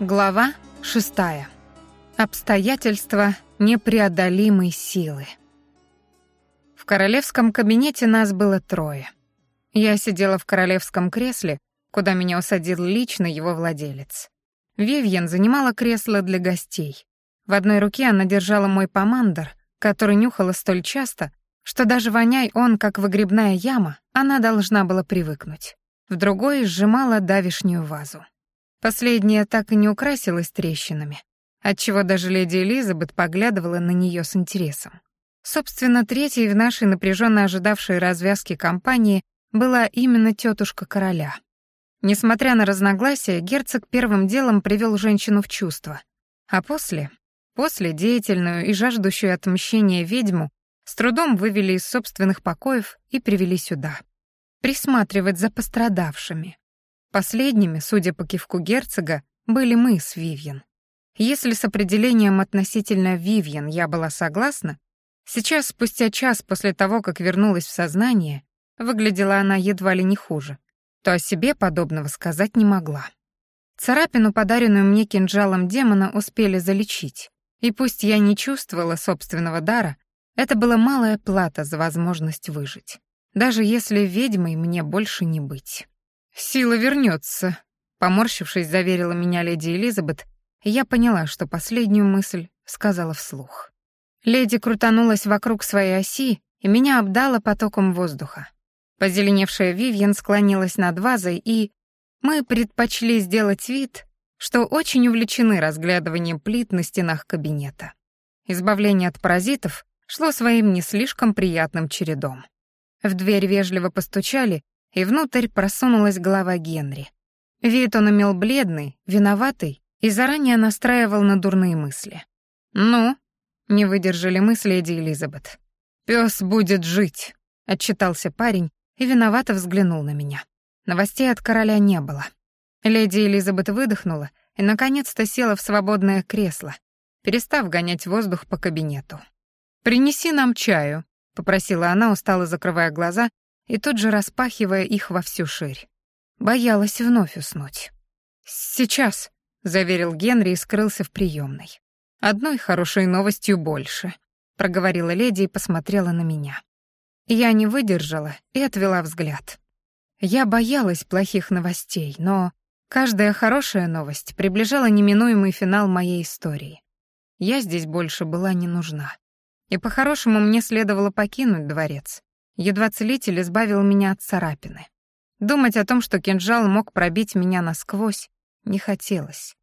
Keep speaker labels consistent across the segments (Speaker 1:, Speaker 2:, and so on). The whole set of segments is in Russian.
Speaker 1: Глава шестая. Обстоятельства непреодолимой силы. В королевском кабинете нас было трое. Я сидела в королевском кресле, куда меня усадил лично его владелец. Вивьен занимала кресло для гостей. В одной руке она держала мой помандер, который нюхала столь часто, что даже воняй он, как выгребная яма, она должна была привыкнуть. В другой сжимала давишнюю вазу. Последняя так и не украсилась трещинами, отчего даже леди Элизабет поглядывала на нее с интересом. Собственно, третьей в нашей напряженно ожидавшей развязки компании была именно тетушка короля. Несмотря на разногласия, герцог первым делом привел женщину в чувство, а после, после деятельную и жаждущую отмщения ведьму с трудом вывели из собственных покоев и привели сюда. Присматривать за пострадавшими, Последними, судя по кивку герцога, были мы с Вивьен. Если с определением относительно Вивьен я была согласна, сейчас, спустя час после того, как вернулась в сознание, выглядела она едва ли не хуже, то о себе подобного сказать не могла. Царапину, подаренную мне кинжалом демона, успели залечить, и пусть я не чувствовала собственного дара, это была малая плата за возможность выжить, даже если ведьмой мне больше не быть. «Сила вернется», — поморщившись, заверила меня леди Элизабет, я поняла, что последнюю мысль сказала вслух. Леди крутанулась вокруг своей оси, и меня обдала потоком воздуха. Позеленевшая Вивьен склонилась над вазой, и мы предпочли сделать вид, что очень увлечены разглядыванием плит на стенах кабинета. Избавление от паразитов шло своим не слишком приятным чередом. В дверь вежливо постучали, и внутрь просунулась голова Генри. Вид он имел бледный, виноватый и заранее настраивал на дурные мысли. «Ну?» — не выдержали мысли леди Элизабет. «Пёс будет жить», — отчитался парень и виновато взглянул на меня. Новостей от короля не было. Леди Элизабет выдохнула и наконец-то села в свободное кресло, перестав гонять воздух по кабинету. «Принеси нам чаю», — попросила она, устало закрывая глаза и тут же распахивая их во всю ширь. Боялась вновь уснуть. «Сейчас», — заверил Генри и скрылся в приемной. «Одной хорошей новостью больше», — проговорила леди и посмотрела на меня. Я не выдержала и отвела взгляд. Я боялась плохих новостей, но каждая хорошая новость приближала неминуемый финал моей истории. Я здесь больше была не нужна. И по-хорошему мне следовало покинуть дворец, Едва целитель избавил меня от царапины. Думать о том, что кинжал мог пробить меня насквозь, не хотелось.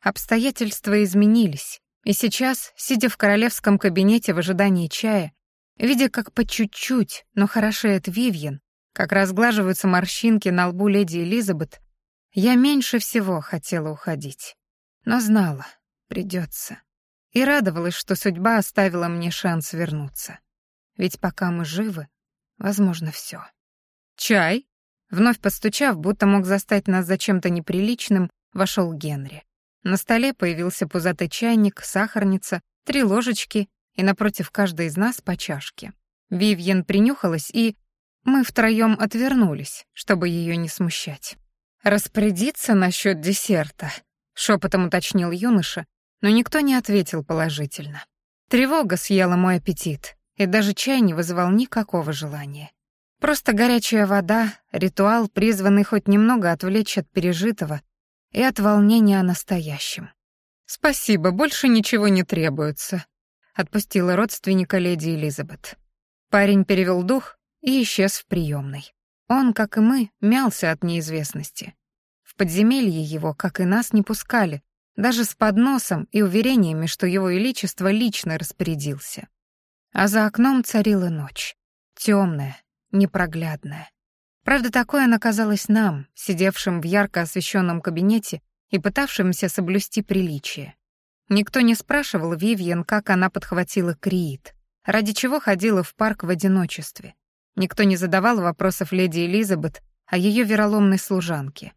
Speaker 1: Обстоятельства изменились, и сейчас, сидя в королевском кабинете в ожидании чая, видя, как по чуть-чуть, но хорошеет Вивьен, как разглаживаются морщинки на лбу леди Элизабет, я меньше всего хотела уходить. Но знала, придется. И радовалась, что судьба оставила мне шанс вернуться. Ведь пока мы живы, Возможно, все. «Чай?» Вновь постучав, будто мог застать нас за чем-то неприличным, вошел Генри. На столе появился пузатый чайник, сахарница, три ложечки и напротив каждой из нас по чашке. Вивьен принюхалась, и мы втроем отвернулись, чтобы ее не смущать. «Распорядиться насчет десерта», — шепотом уточнил юноша, но никто не ответил положительно. Тревога съела мой аппетит, и даже чай не вызывал никакого желания. Просто горячая вода, ритуал, призванный хоть немного отвлечь от пережитого и от волнения о настоящем. «Спасибо, больше ничего не требуется», — отпустила родственника леди Элизабет. Парень перевел дух и исчез в приемной. Он, как и мы, мялся от неизвестности. В подземелье его, как и нас, не пускали, даже с подносом и уверениями, что его величество лично распорядился. А за окном царила ночь. Темная, непроглядная. Правда, такой она казалась нам, сидевшим в ярко освещенном кабинете и пытавшимся соблюсти приличие. Никто не спрашивал Вивьен, как она подхватила Криит, ради чего ходила в парк в одиночестве. Никто не задавал вопросов леди Элизабет о ее вероломной служанке.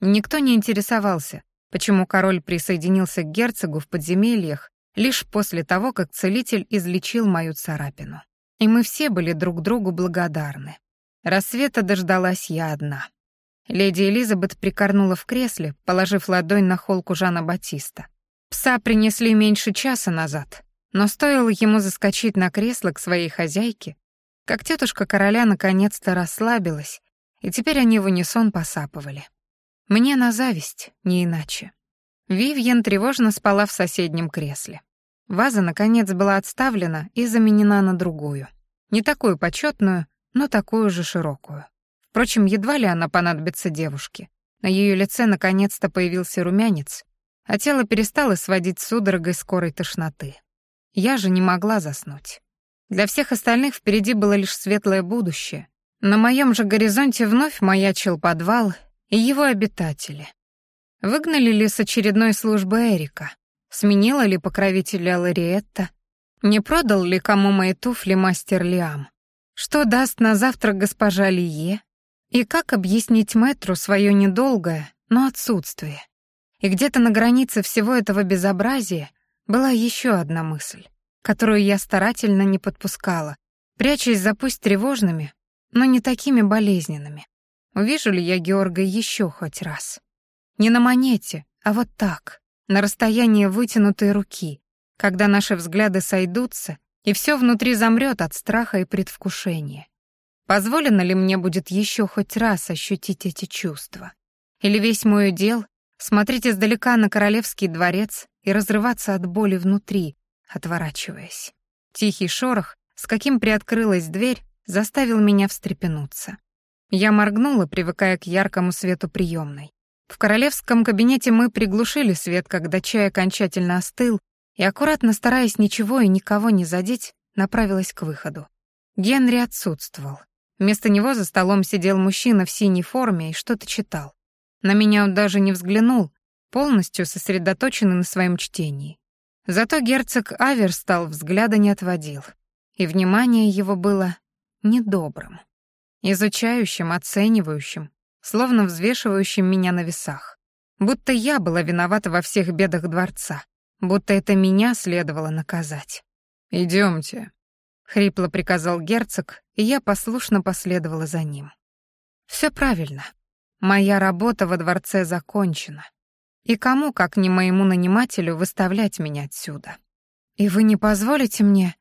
Speaker 1: Никто не интересовался, почему король присоединился к герцогу в подземельях лишь после того, как целитель излечил мою царапину. И мы все были друг другу благодарны. Рассвета дождалась я одна. Леди Элизабет прикорнула в кресле, положив ладонь на холку Жана Батиста. Пса принесли меньше часа назад, но стоило ему заскочить на кресло к своей хозяйке, как тетушка короля наконец-то расслабилась, и теперь они в унисон посапывали. Мне на зависть, не иначе. Вивьен тревожно спала в соседнем кресле. Ваза, наконец, была отставлена и заменена на другую. Не такую почетную, но такую же широкую. Впрочем, едва ли она понадобится девушке. На ее лице наконец-то появился румянец, а тело перестало сводить судорогой скорой тошноты. Я же не могла заснуть. Для всех остальных впереди было лишь светлое будущее. На моем же горизонте вновь маячил подвал и его обитатели. Выгнали ли с очередной службы Эрика? Сменила ли покровителя Лариетта? Не продал ли кому мои туфли мастер Лиам? Что даст на завтрак госпожа Лие? И как объяснить мэтру свое недолгое, но отсутствие? И где-то на границе всего этого безобразия была еще одна мысль, которую я старательно не подпускала, прячась за пусть тревожными, но не такими болезненными. Увижу ли я Георга еще хоть раз? Не на монете, а вот так, на расстоянии вытянутой руки, когда наши взгляды сойдутся, и все внутри замрет от страха и предвкушения. Позволено ли мне будет еще хоть раз ощутить эти чувства? Или весь мой удел смотреть издалека на королевский дворец и разрываться от боли внутри, отворачиваясь. Тихий шорох, с каким приоткрылась дверь, заставил меня встрепенуться. Я моргнула, привыкая к яркому свету приемной. В королевском кабинете мы приглушили свет, когда чай окончательно остыл, и, аккуратно стараясь ничего и никого не задеть, направилась к выходу. Генри отсутствовал. Вместо него за столом сидел мужчина в синей форме и что-то читал. На меня он даже не взглянул, полностью сосредоточенный на своем чтении. Зато герцог Аверстал взгляда не отводил, и внимание его было недобрым, изучающим, оценивающим, словно взвешивающим меня на весах. Будто я была виновата во всех бедах дворца, будто это меня следовало наказать. «Идемте», — хрипло приказал герцог, и я послушно последовала за ним. Все правильно. Моя работа во дворце закончена. И кому, как не моему нанимателю, выставлять меня отсюда? И вы не позволите мне?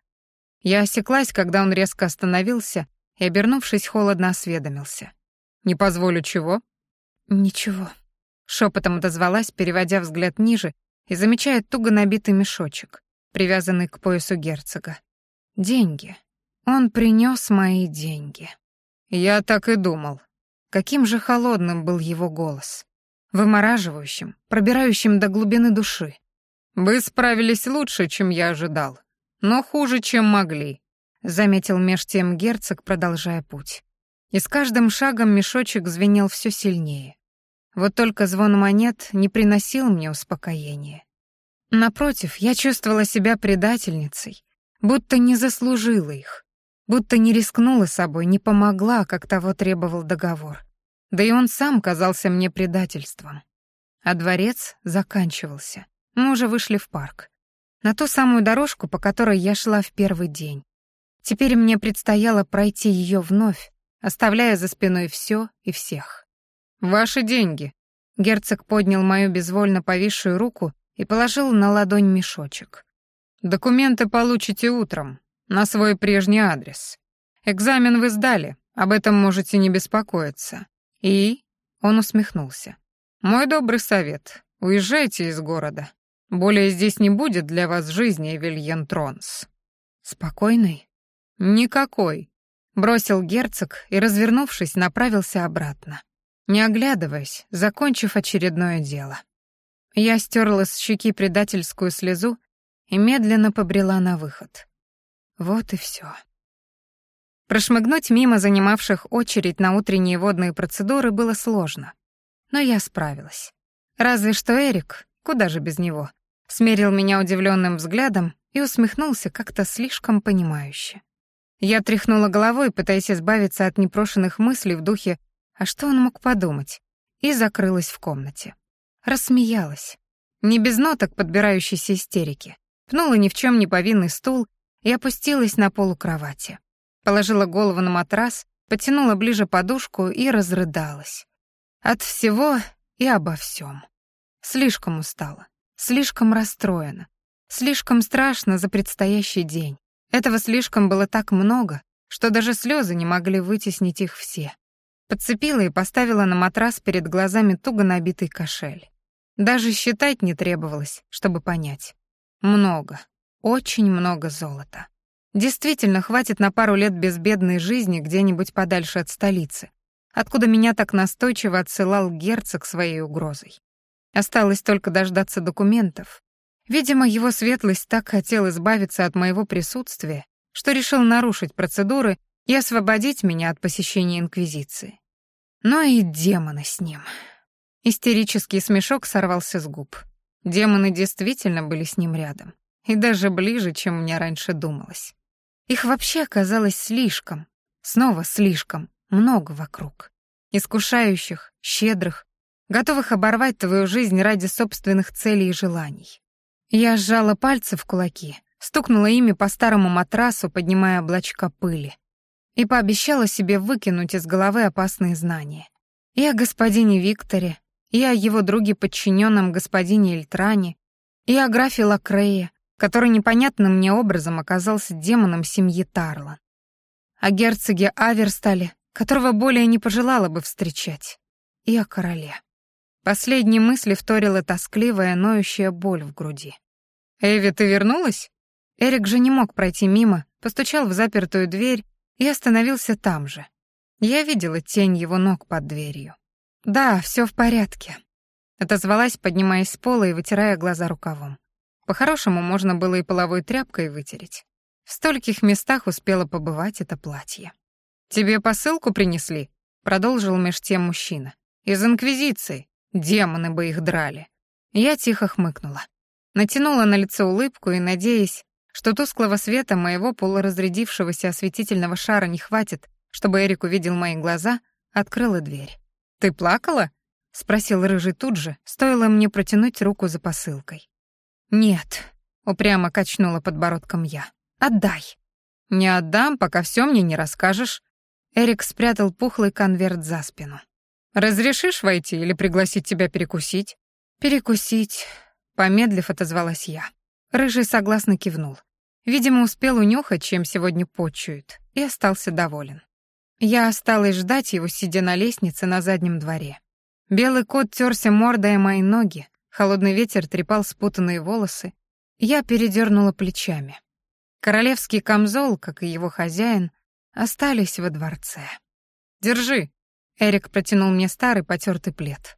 Speaker 1: Я осеклась, когда он резко остановился и, обернувшись, холодно осведомился. «Не позволю чего?» «Ничего», — шепотом отозвалась, переводя взгляд ниже и замечая туго набитый мешочек, привязанный к поясу герцога. «Деньги. Он принес мои деньги». «Я так и думал», Каким же холодным был его голос. Вымораживающим, пробирающим до глубины души. «Вы справились лучше, чем я ожидал, но хуже, чем могли», — заметил меж тем герцог, продолжая путь. И с каждым шагом мешочек звенел все сильнее. Вот только звон монет не приносил мне успокоения. Напротив, я чувствовала себя предательницей, будто не заслужила их, будто не рискнула собой, не помогла, как того требовал договор. Да и он сам казался мне предательством. А дворец заканчивался. Мы уже вышли в парк. На ту самую дорожку, по которой я шла в первый день. Теперь мне предстояло пройти ее вновь, оставляя за спиной все и всех. «Ваши деньги», — герцог поднял мою безвольно повисшую руку и положил на ладонь мешочек. «Документы получите утром, на свой прежний адрес. Экзамен вы сдали, об этом можете не беспокоиться. И он усмехнулся. Мой добрый совет: уезжайте из города. Более здесь не будет для вас жизни, Эвельен Тронс. Спокойный? Никакой, бросил герцог и, развернувшись, направился обратно, не оглядываясь, закончив очередное дело. Я стерла с щеки предательскую слезу и медленно побрела на выход. Вот и все. Прошмыгнуть мимо занимавших очередь на утренние водные процедуры было сложно. Но я справилась. Разве что Эрик, куда же без него, смерил меня удивленным взглядом и усмехнулся как-то слишком понимающе. Я тряхнула головой, пытаясь избавиться от непрошенных мыслей в духе «А что он мог подумать?» и закрылась в комнате. Рассмеялась. Не без ноток подбирающейся истерики. Пнула ни в чем не повинный стул и опустилась на полу кровати. Положила голову на матрас, потянула ближе подушку и разрыдалась. От всего и обо всем. Слишком устала, слишком расстроена, слишком страшно за предстоящий день. Этого слишком было так много, что даже слезы не могли вытеснить их все. Подцепила и поставила на матрас перед глазами туго набитый кошель. Даже считать не требовалось, чтобы понять. Много, очень много золота. Действительно, хватит на пару лет безбедной жизни где-нибудь подальше от столицы, откуда меня так настойчиво отсылал герцог своей угрозой. Осталось только дождаться документов. Видимо, его светлость так хотел избавиться от моего присутствия, что решил нарушить процедуры и освободить меня от посещения Инквизиции. Но и демоны с ним. Истерический смешок сорвался с губ. Демоны действительно были с ним рядом. И даже ближе, чем мне раньше думалось. Их вообще оказалось слишком, снова слишком, много вокруг. Искушающих, щедрых, готовых оборвать твою жизнь ради собственных целей и желаний. Я сжала пальцы в кулаки, стукнула ими по старому матрасу, поднимая облачка пыли, и пообещала себе выкинуть из головы опасные знания. И о господине Викторе, и о его друге подчиненном господине Эльтране, и о графе Лакрее, который непонятным мне образом оказался демоном семьи Тарлан, о герцоге Аверстале, которого более не пожелала бы встречать, и о короле. Последней мысли вторила тоскливая, ноющая боль в груди. «Эви, ты вернулась?» Эрик же не мог пройти мимо, постучал в запертую дверь и остановился там же. Я видела тень его ног под дверью. «Да, все в порядке», — отозвалась, поднимаясь с пола и вытирая глаза рукавом. По-хорошему, можно было и половой тряпкой вытереть. В стольких местах успела побывать это платье. «Тебе посылку принесли?» — продолжил меж тем мужчина. «Из Инквизиции. Демоны бы их драли». Я тихо хмыкнула. Натянула на лицо улыбку и, надеясь, что тусклого света моего полуразрядившегося осветительного шара не хватит, чтобы Эрик увидел мои глаза, открыла дверь. «Ты плакала?» — спросил Рыжий тут же, стоило мне протянуть руку за посылкой. «Нет», — упрямо качнула подбородком я. «Отдай». «Не отдам, пока все мне не расскажешь». Эрик спрятал пухлый конверт за спину. «Разрешишь войти или пригласить тебя перекусить?» «Перекусить», — помедлив отозвалась я. Рыжий согласно кивнул. Видимо, успел унюхать, чем сегодня почуют, и остался доволен. Я осталась ждать его, сидя на лестнице на заднем дворе. Белый кот терся мордой о мои ноги, холодный ветер трепал спутанные волосы. Я передернула плечами. Королевский камзол, как и его хозяин, остались во дворце. «Держи!» — Эрик протянул мне старый потертый плед.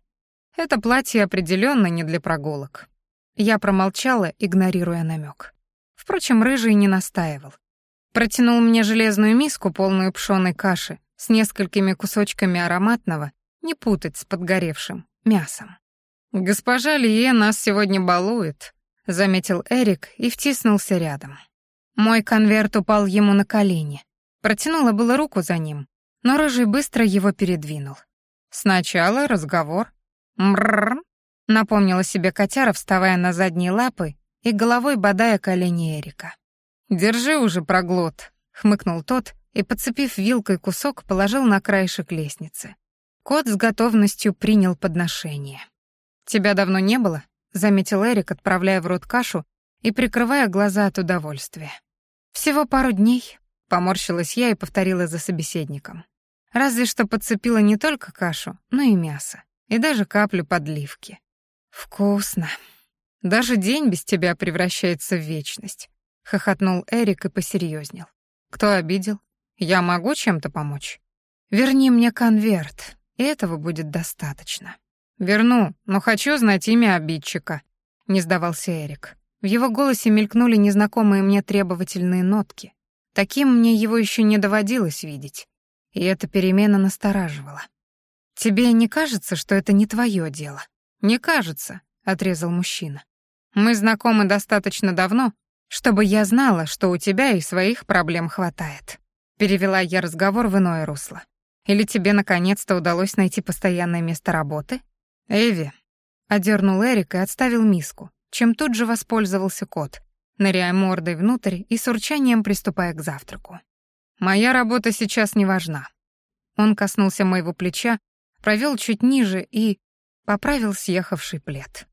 Speaker 1: «Это платье определенно не для прогулок». Я промолчала, игнорируя намек. Впрочем, Рыжий не настаивал. Протянул мне железную миску, полную пшёной каши, с несколькими кусочками ароматного, не путать с подгоревшим, мясом. «Госпожа Лие нас сегодня балует», — заметил Эрик и втиснулся рядом. Мой конверт упал ему на колени. Протянула было руку за ним, но Рыжий быстро его передвинул. «Сначала разговор». «Мрррр», — напомнила себе котяра, вставая на задние лапы и головой бодая колени Эрика. «Держи уже, проглот», — хмыкнул тот и, подцепив вилкой кусок, положил на краешек лестницы. Кот с готовностью принял подношение. «Тебя давно не было?» — заметил Эрик, отправляя в рот кашу и прикрывая глаза от удовольствия. «Всего пару дней», — поморщилась я и повторила за собеседником. Разве что подцепила не только кашу, но и мясо, и даже каплю подливки. «Вкусно. Даже день без тебя превращается в вечность. — хохотнул Эрик и посерьезнел. «Кто обидел? Я могу чем-то помочь?» «Верни мне конверт, и этого будет достаточно». «Верну, но хочу знать имя обидчика», — не сдавался Эрик. В его голосе мелькнули незнакомые мне требовательные нотки. Таким мне его еще не доводилось видеть, и эта перемена настораживала. «Тебе не кажется, что это не твое дело?» «Не кажется», — отрезал мужчина. «Мы знакомы достаточно давно, чтобы я знала, что у тебя и своих проблем хватает. Перевела я разговор в иное русло. Или тебе наконец-то удалось найти постоянное место работы? Эви. Одернул Эрик и отставил миску, чем тут же воспользовался кот, ныряя мордой внутрь и с урчанием приступая к завтраку. Моя работа сейчас не важна. Он коснулся моего плеча, провел чуть ниже и поправил съехавший плед.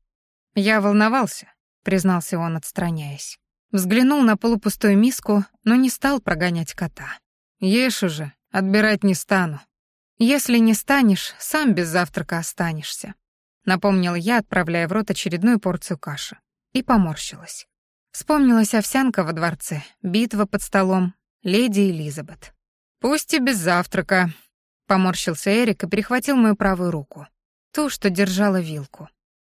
Speaker 1: «Я волновался», — признался он, отстраняясь. Взглянул на полупустую миску, но не стал прогонять кота. «Ешь уже, отбирать не стану». «Если не станешь, сам без завтрака останешься», — напомнил я, отправляя в рот очередную порцию каши. И поморщилась. Вспомнилась овсянка во дворце, битва под столом, леди Элизабет. «Пусть и без завтрака», — поморщился Эрик и перехватил мою правую руку, ту, что держала вилку.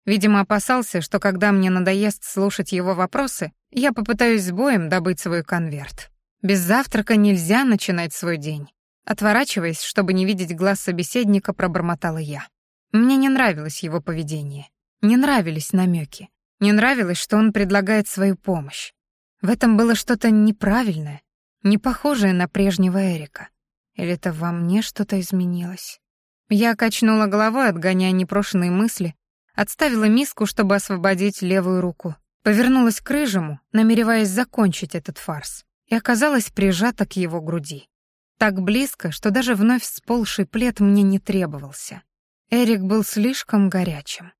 Speaker 1: Видимо, опасался, что когда мне надоест слушать его вопросы, я попытаюсь с боем добыть свой конверт. Без завтрака нельзя начинать свой день. Отворачиваясь, чтобы не видеть глаз собеседника, пробормотала я. Мне не нравилось его поведение. Не нравились намеки. Не нравилось, что он предлагает свою помощь. В этом было что-то неправильное, не похожее на прежнего Эрика. Или это во мне что-то изменилось? Я качнула головой, отгоняя непрошенные мысли, отставила миску, чтобы освободить левую руку, повернулась к рыжему, намереваясь закончить этот фарс, и оказалась прижата к его груди. Так близко, что даже вновь сползший плед мне не требовался. Эрик был слишком горячим.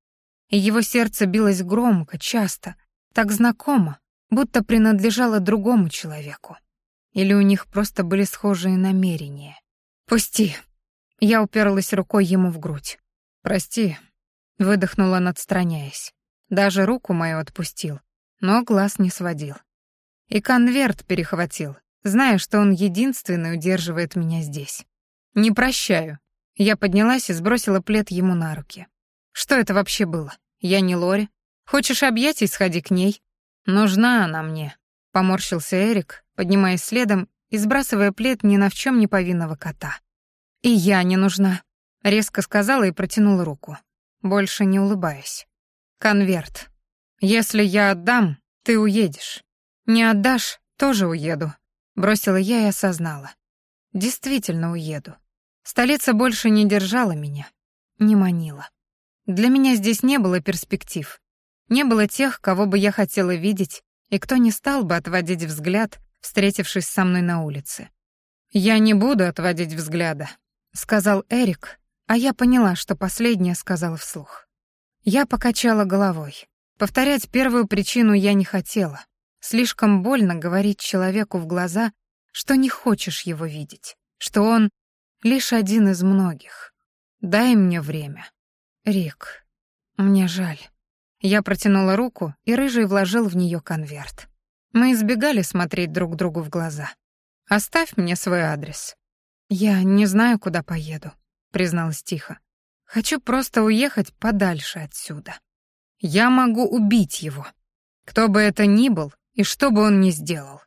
Speaker 1: И его сердце билось громко, часто, так знакомо, будто принадлежало другому человеку. Или у них просто были схожие намерения. «Пусти!» Я уперлась рукой ему в грудь. «Прости, Выдохнул он. Даже руку мою отпустил, но глаз не сводил. И конверт перехватил, зная, что он единственный удерживает меня здесь. «Не прощаю». Я поднялась и сбросила плед ему на руки. «Что это вообще было? Я не Лори. Хочешь объятий, сходи к ней». «Нужна она мне», — поморщился Эрик, поднимаясь следом и сбрасывая плед ни на в чем не повинного кота. «И я не нужна», — резко сказала и протянула руку больше не улыбаясь. «Конверт. Если я отдам, ты уедешь. Не отдашь, тоже уеду», — бросила я и осознала. «Действительно уеду. Столица больше не держала меня, не манила. Для меня здесь не было перспектив, не было тех, кого бы я хотела видеть, и кто не стал бы отводить взгляд, встретившись со мной на улице. «Я не буду отводить взгляда», — сказал Эрик, а я поняла, что последнее сказала вслух. Я покачала головой. Повторять первую причину я не хотела. Слишком больно говорить человеку в глаза, что не хочешь его видеть, что он лишь один из многих. Дай мне время. Рик, мне жаль. Я протянула руку, и Рыжий вложил в нее конверт. Мы избегали смотреть друг другу в глаза. Оставь мне свой адрес. Я не знаю, куда поеду призналась тихо. Хочу просто уехать подальше отсюда. Я могу убить его. Кто бы это ни был и что бы он ни сделал.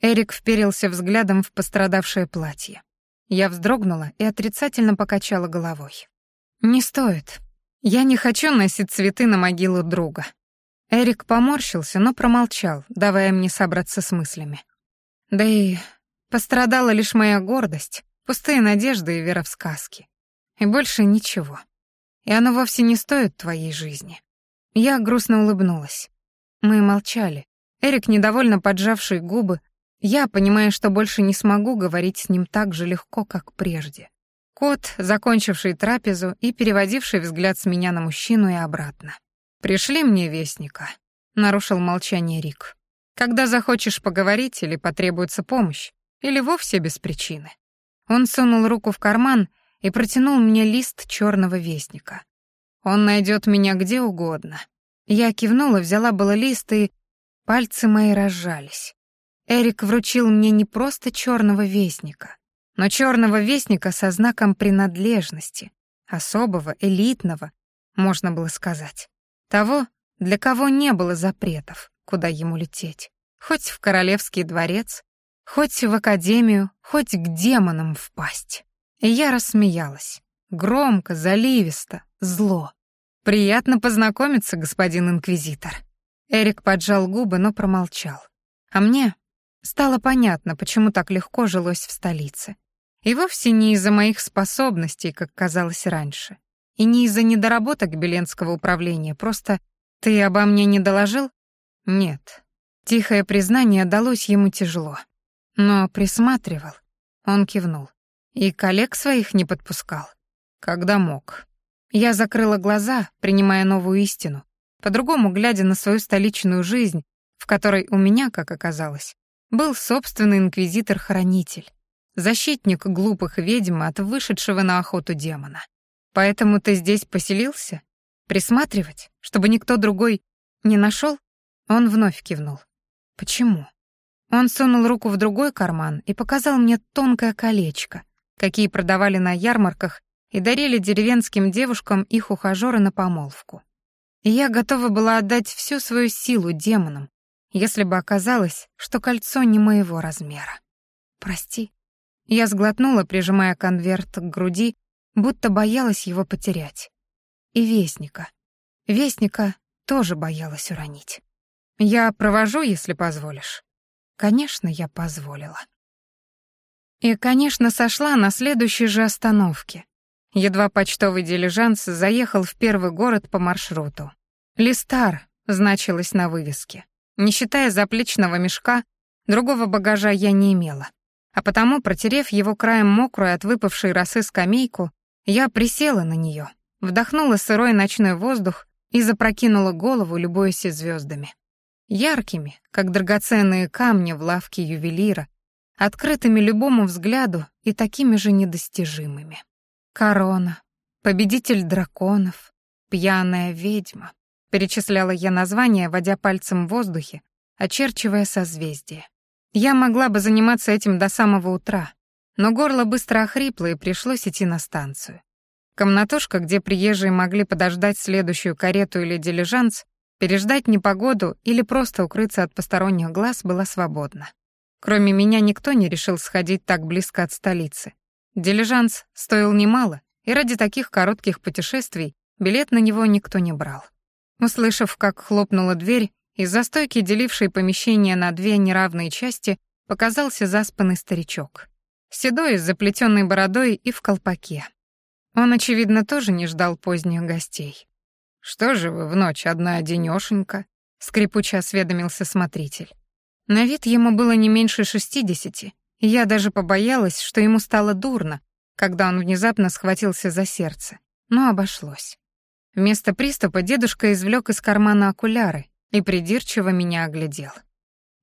Speaker 1: Эрик вперился взглядом в пострадавшее платье. Я вздрогнула и отрицательно покачала головой. «Не стоит. Я не хочу носить цветы на могилу друга». Эрик поморщился, но промолчал, давая мне собраться с мыслями. Да и пострадала лишь моя гордость, пустые надежды и вера в сказки. И больше ничего. И оно вовсе не стоит твоей жизни. Я грустно улыбнулась. Мы молчали. Эрик, недовольно поджавший губы, я, понимая, что больше не смогу говорить с ним так же легко, как прежде. Кот, закончивший трапезу и переводивший взгляд с меня на мужчину и обратно. «Пришли мне вестника», — нарушил молчание Рик. «Когда захочешь поговорить или потребуется помощь, или вовсе без причины». Он сунул руку в карман и протянул мне лист черного вестника. Он найдет меня где угодно. Я кивнула, взяла было лист, и пальцы мои разжались. Эрик вручил мне не просто черного вестника, но черного вестника со знаком принадлежности, особого, элитного, можно было сказать. Того, для кого не было запретов, куда ему лететь. Хоть в королевский дворец, хоть в академию, хоть к демонам впасть. И я рассмеялась. Громко, заливисто, зло. «Приятно познакомиться, господин инквизитор». Эрик поджал губы, но промолчал. А мне стало понятно, почему так легко жилось в столице. И вовсе не из-за моих способностей, как казалось раньше. И не из-за недоработок Беленского управления, просто «ты обо мне не доложил?» Нет. Тихое признание далось ему тяжело. Но присматривал. Он кивнул. И коллег своих не подпускал.
Speaker 2: Когда мог.
Speaker 1: Я закрыла глаза, принимая новую истину, по-другому глядя на свою столичную жизнь, в которой у меня, как оказалось, был собственный инквизитор-хранитель, защитник глупых ведьм от вышедшего на охоту демона. Поэтому ты здесь поселился? Присматривать, чтобы никто другой не нашел? Он вновь кивнул. Почему? Он сунул руку в другой карман и показал мне тонкое колечко, какие продавали на ярмарках и дарили деревенским девушкам их ухажёры на помолвку. И я готова была отдать всю свою силу демонам, если бы оказалось, что кольцо не моего размера. Прости. Я сглотнула, прижимая конверт к груди, будто боялась его потерять. И вестника. Вестника тоже боялась уронить. Я провожу, если позволишь. Конечно, я позволила. И, конечно, сошла на следующей же остановке. Едва почтовый дилижанс заехал в первый город по маршруту. «Листар» значилось на вывеске. Не считая заплечного мешка, другого багажа я не имела. А потому, протерев его краем мокрую от выпавшей росы скамейку, я присела на нее, вдохнула сырой ночной воздух и запрокинула голову, любуясь звездами. Яркими, как драгоценные камни в лавке ювелира, открытыми любому взгляду и такими же недостижимыми. Корона, победитель драконов, пьяная ведьма. Перечисляла я названия, водя пальцем в воздухе, очерчивая созвездие. Я могла бы заниматься этим до самого утра, но горло быстро охрипло и пришлось идти на станцию. Комнатушка, где приезжие могли подождать следующую карету или дилижанс, переждать непогоду или просто укрыться от посторонних глаз, была свободна. Кроме меня никто не решил сходить так близко от столицы. Дилижанс стоил немало, и ради таких коротких путешествий билет на него никто не брал. Услышав, как хлопнула дверь, из-за стойки, делившей помещение на две неравные части, показался заспанный старичок. Седой, с заплетенной бородой и в колпаке. Он, очевидно, тоже не ждал поздних гостей. «Что же вы в ночь одна-одинёшенька?» — скрипуче осведомился смотритель. На вид ему было не меньше шестидесяти, и я даже побоялась, что ему стало дурно, когда он внезапно схватился за сердце, но обошлось. Вместо приступа дедушка извлек из кармана окуляры и придирчиво меня оглядел.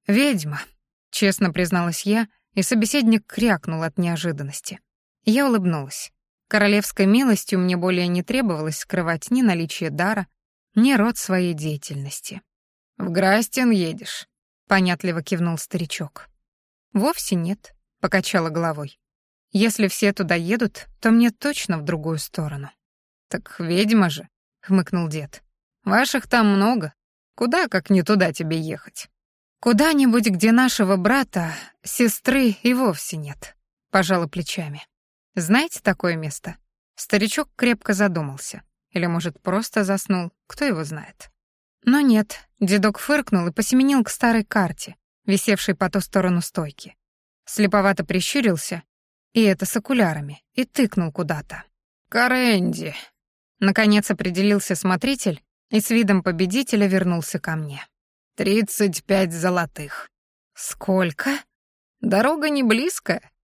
Speaker 1: «Ведьма», — честно призналась я, и собеседник крякнул от неожиданности. Я улыбнулась. Королевской милостью мне более не требовалось скрывать ни наличие дара, ни род своей деятельности. «В Грастин едешь», — понятливо кивнул старичок. «Вовсе нет», — покачала головой. «Если все туда едут, то мне точно в другую сторону». «Так ведьма же», — хмыкнул дед. «Ваших там много. Куда, как не туда тебе ехать?» «Куда-нибудь, где нашего брата, сестры и вовсе нет», — пожала плечами. Знаете такое место? Старичок крепко задумался. Или, может, просто заснул, кто его знает. Но нет, дедок фыркнул и посеменил к старой карте, висевшей по ту сторону стойки. Слеповато прищурился, и это с окулярами, и тыкнул куда-то. «Каренди!» Наконец определился смотритель и с видом победителя вернулся ко мне. «Тридцать пять золотых». «Сколько?» «Дорога не близкая», —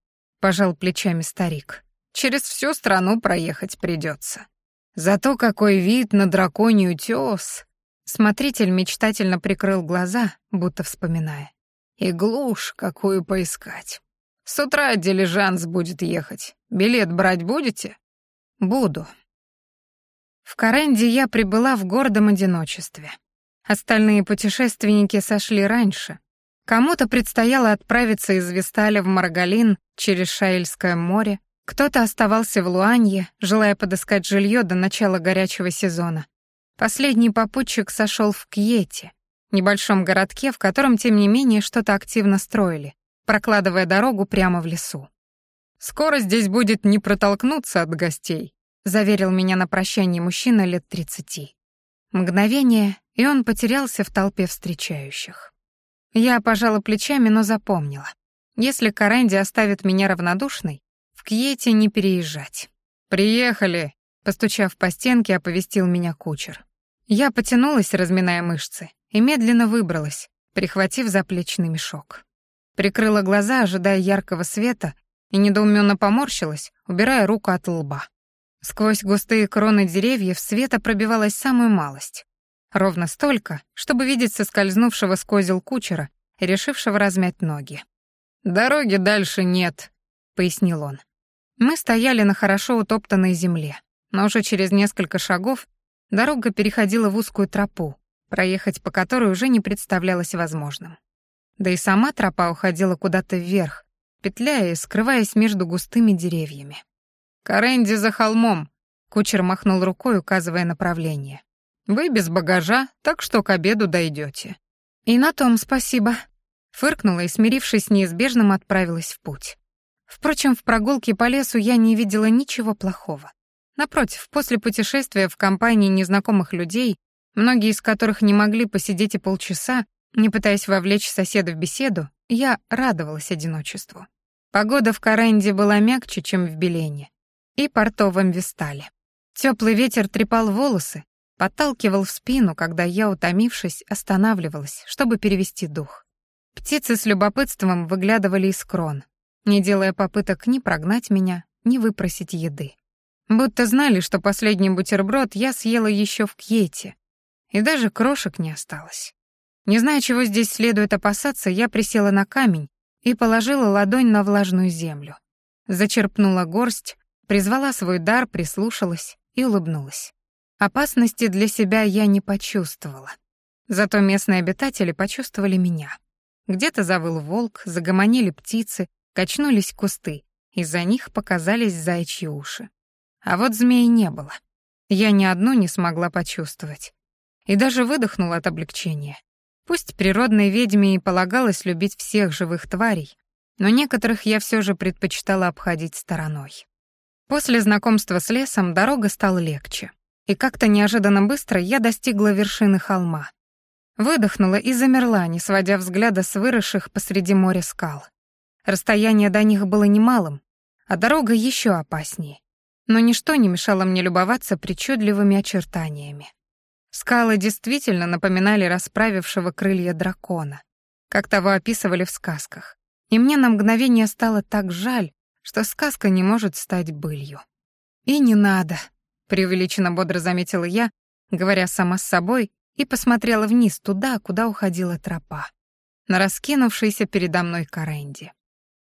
Speaker 1: пожал плечами старик. «Через всю страну проехать придется. Зато какой вид на драконий утёс!» Смотритель мечтательно прикрыл глаза, будто вспоминая. «И глушь, какую поискать. С утра дилижанс будет ехать. Билет брать будете?» «Буду». В Каренде я прибыла в гордом одиночестве. Остальные путешественники сошли раньше, Кому-то предстояло отправиться из Весталя в Маргалин через Шаильское море, кто-то оставался в Луанье, желая подыскать жилье до начала горячего сезона. Последний попутчик сошел в Кьете, небольшом городке, в котором, тем не менее, что-то активно строили, прокладывая дорогу прямо в лесу. «Скоро здесь будет не протолкнуться от гостей», заверил меня на прощание мужчина лет тридцати. Мгновение, и он потерялся в толпе встречающих. Я пожала плечами, но запомнила. Если Каренди оставит меня равнодушной, в Кьете не переезжать. «Приехали!» — постучав по стенке, оповестил меня кучер. Я потянулась, разминая мышцы, и медленно выбралась, прихватив заплечный мешок. Прикрыла глаза, ожидая яркого света, и недоуменно поморщилась, убирая руку от лба. Сквозь густые кроны деревьев света пробивалась самую малость. Ровно столько, чтобы видеть соскользнувшего с козел кучера, решившего размять ноги. «Дороги дальше нет», — пояснил он. Мы стояли на хорошо утоптанной земле, но уже через несколько шагов дорога переходила в узкую тропу, проехать по которой уже не представлялось возможным. Да и сама тропа уходила куда-то вверх, петляя и скрываясь между густыми деревьями. «Каренди за холмом», — кучер махнул рукой, указывая направление. «Вы без багажа, так что к обеду дойдете». «И на том спасибо», — фыркнула и, смирившись с неизбежным, отправилась в путь. Впрочем, в прогулке по лесу я не видела ничего плохого. Напротив, после путешествия в компании незнакомых людей, многие из которых не могли посидеть и полчаса, не пытаясь вовлечь соседа в беседу, я радовалась одиночеству. Погода в Каренде была мягче, чем в Белене и портовом Вестале. Теплый ветер трепал волосы, подталкивал в спину, когда я, утомившись, останавливалась, чтобы перевести дух. Птицы с любопытством выглядывали из крон, не делая попыток ни прогнать меня, ни выпросить еды. Будто знали, что последний бутерброд я съела еще в Кьете, и даже крошек не осталось. Не зная, чего здесь следует опасаться, я присела на камень и положила ладонь на влажную землю. Зачерпнула горсть, призвала свой дар, прислушалась и улыбнулась. Опасности для себя я не почувствовала. Зато местные обитатели почувствовали меня. Где-то завыл волк, загомонили птицы, качнулись кусты, из-за них показались заячьи уши. А вот змеи не было. Я ни одну не смогла почувствовать. И даже выдохнула от облегчения. Пусть природной ведьме и полагалось любить всех живых тварей, но некоторых я все же предпочитала обходить стороной. После знакомства с лесом дорога стала легче. И как-то неожиданно быстро я достигла вершины холма. Выдохнула и замерла, не сводя взгляда с выросших посреди моря скал. Расстояние до них было немалым, а дорога еще опаснее. Но ничто не мешало мне любоваться причудливыми очертаниями. Скалы действительно напоминали расправившего крылья дракона, как того описывали в сказках. И мне на мгновение стало так жаль, что сказка не может стать былью. «И не надо», — преувеличенно бодро заметила я, говоря сама с собой, и посмотрела вниз туда, куда уходила тропа, на раскинувшийся передо мной каренди.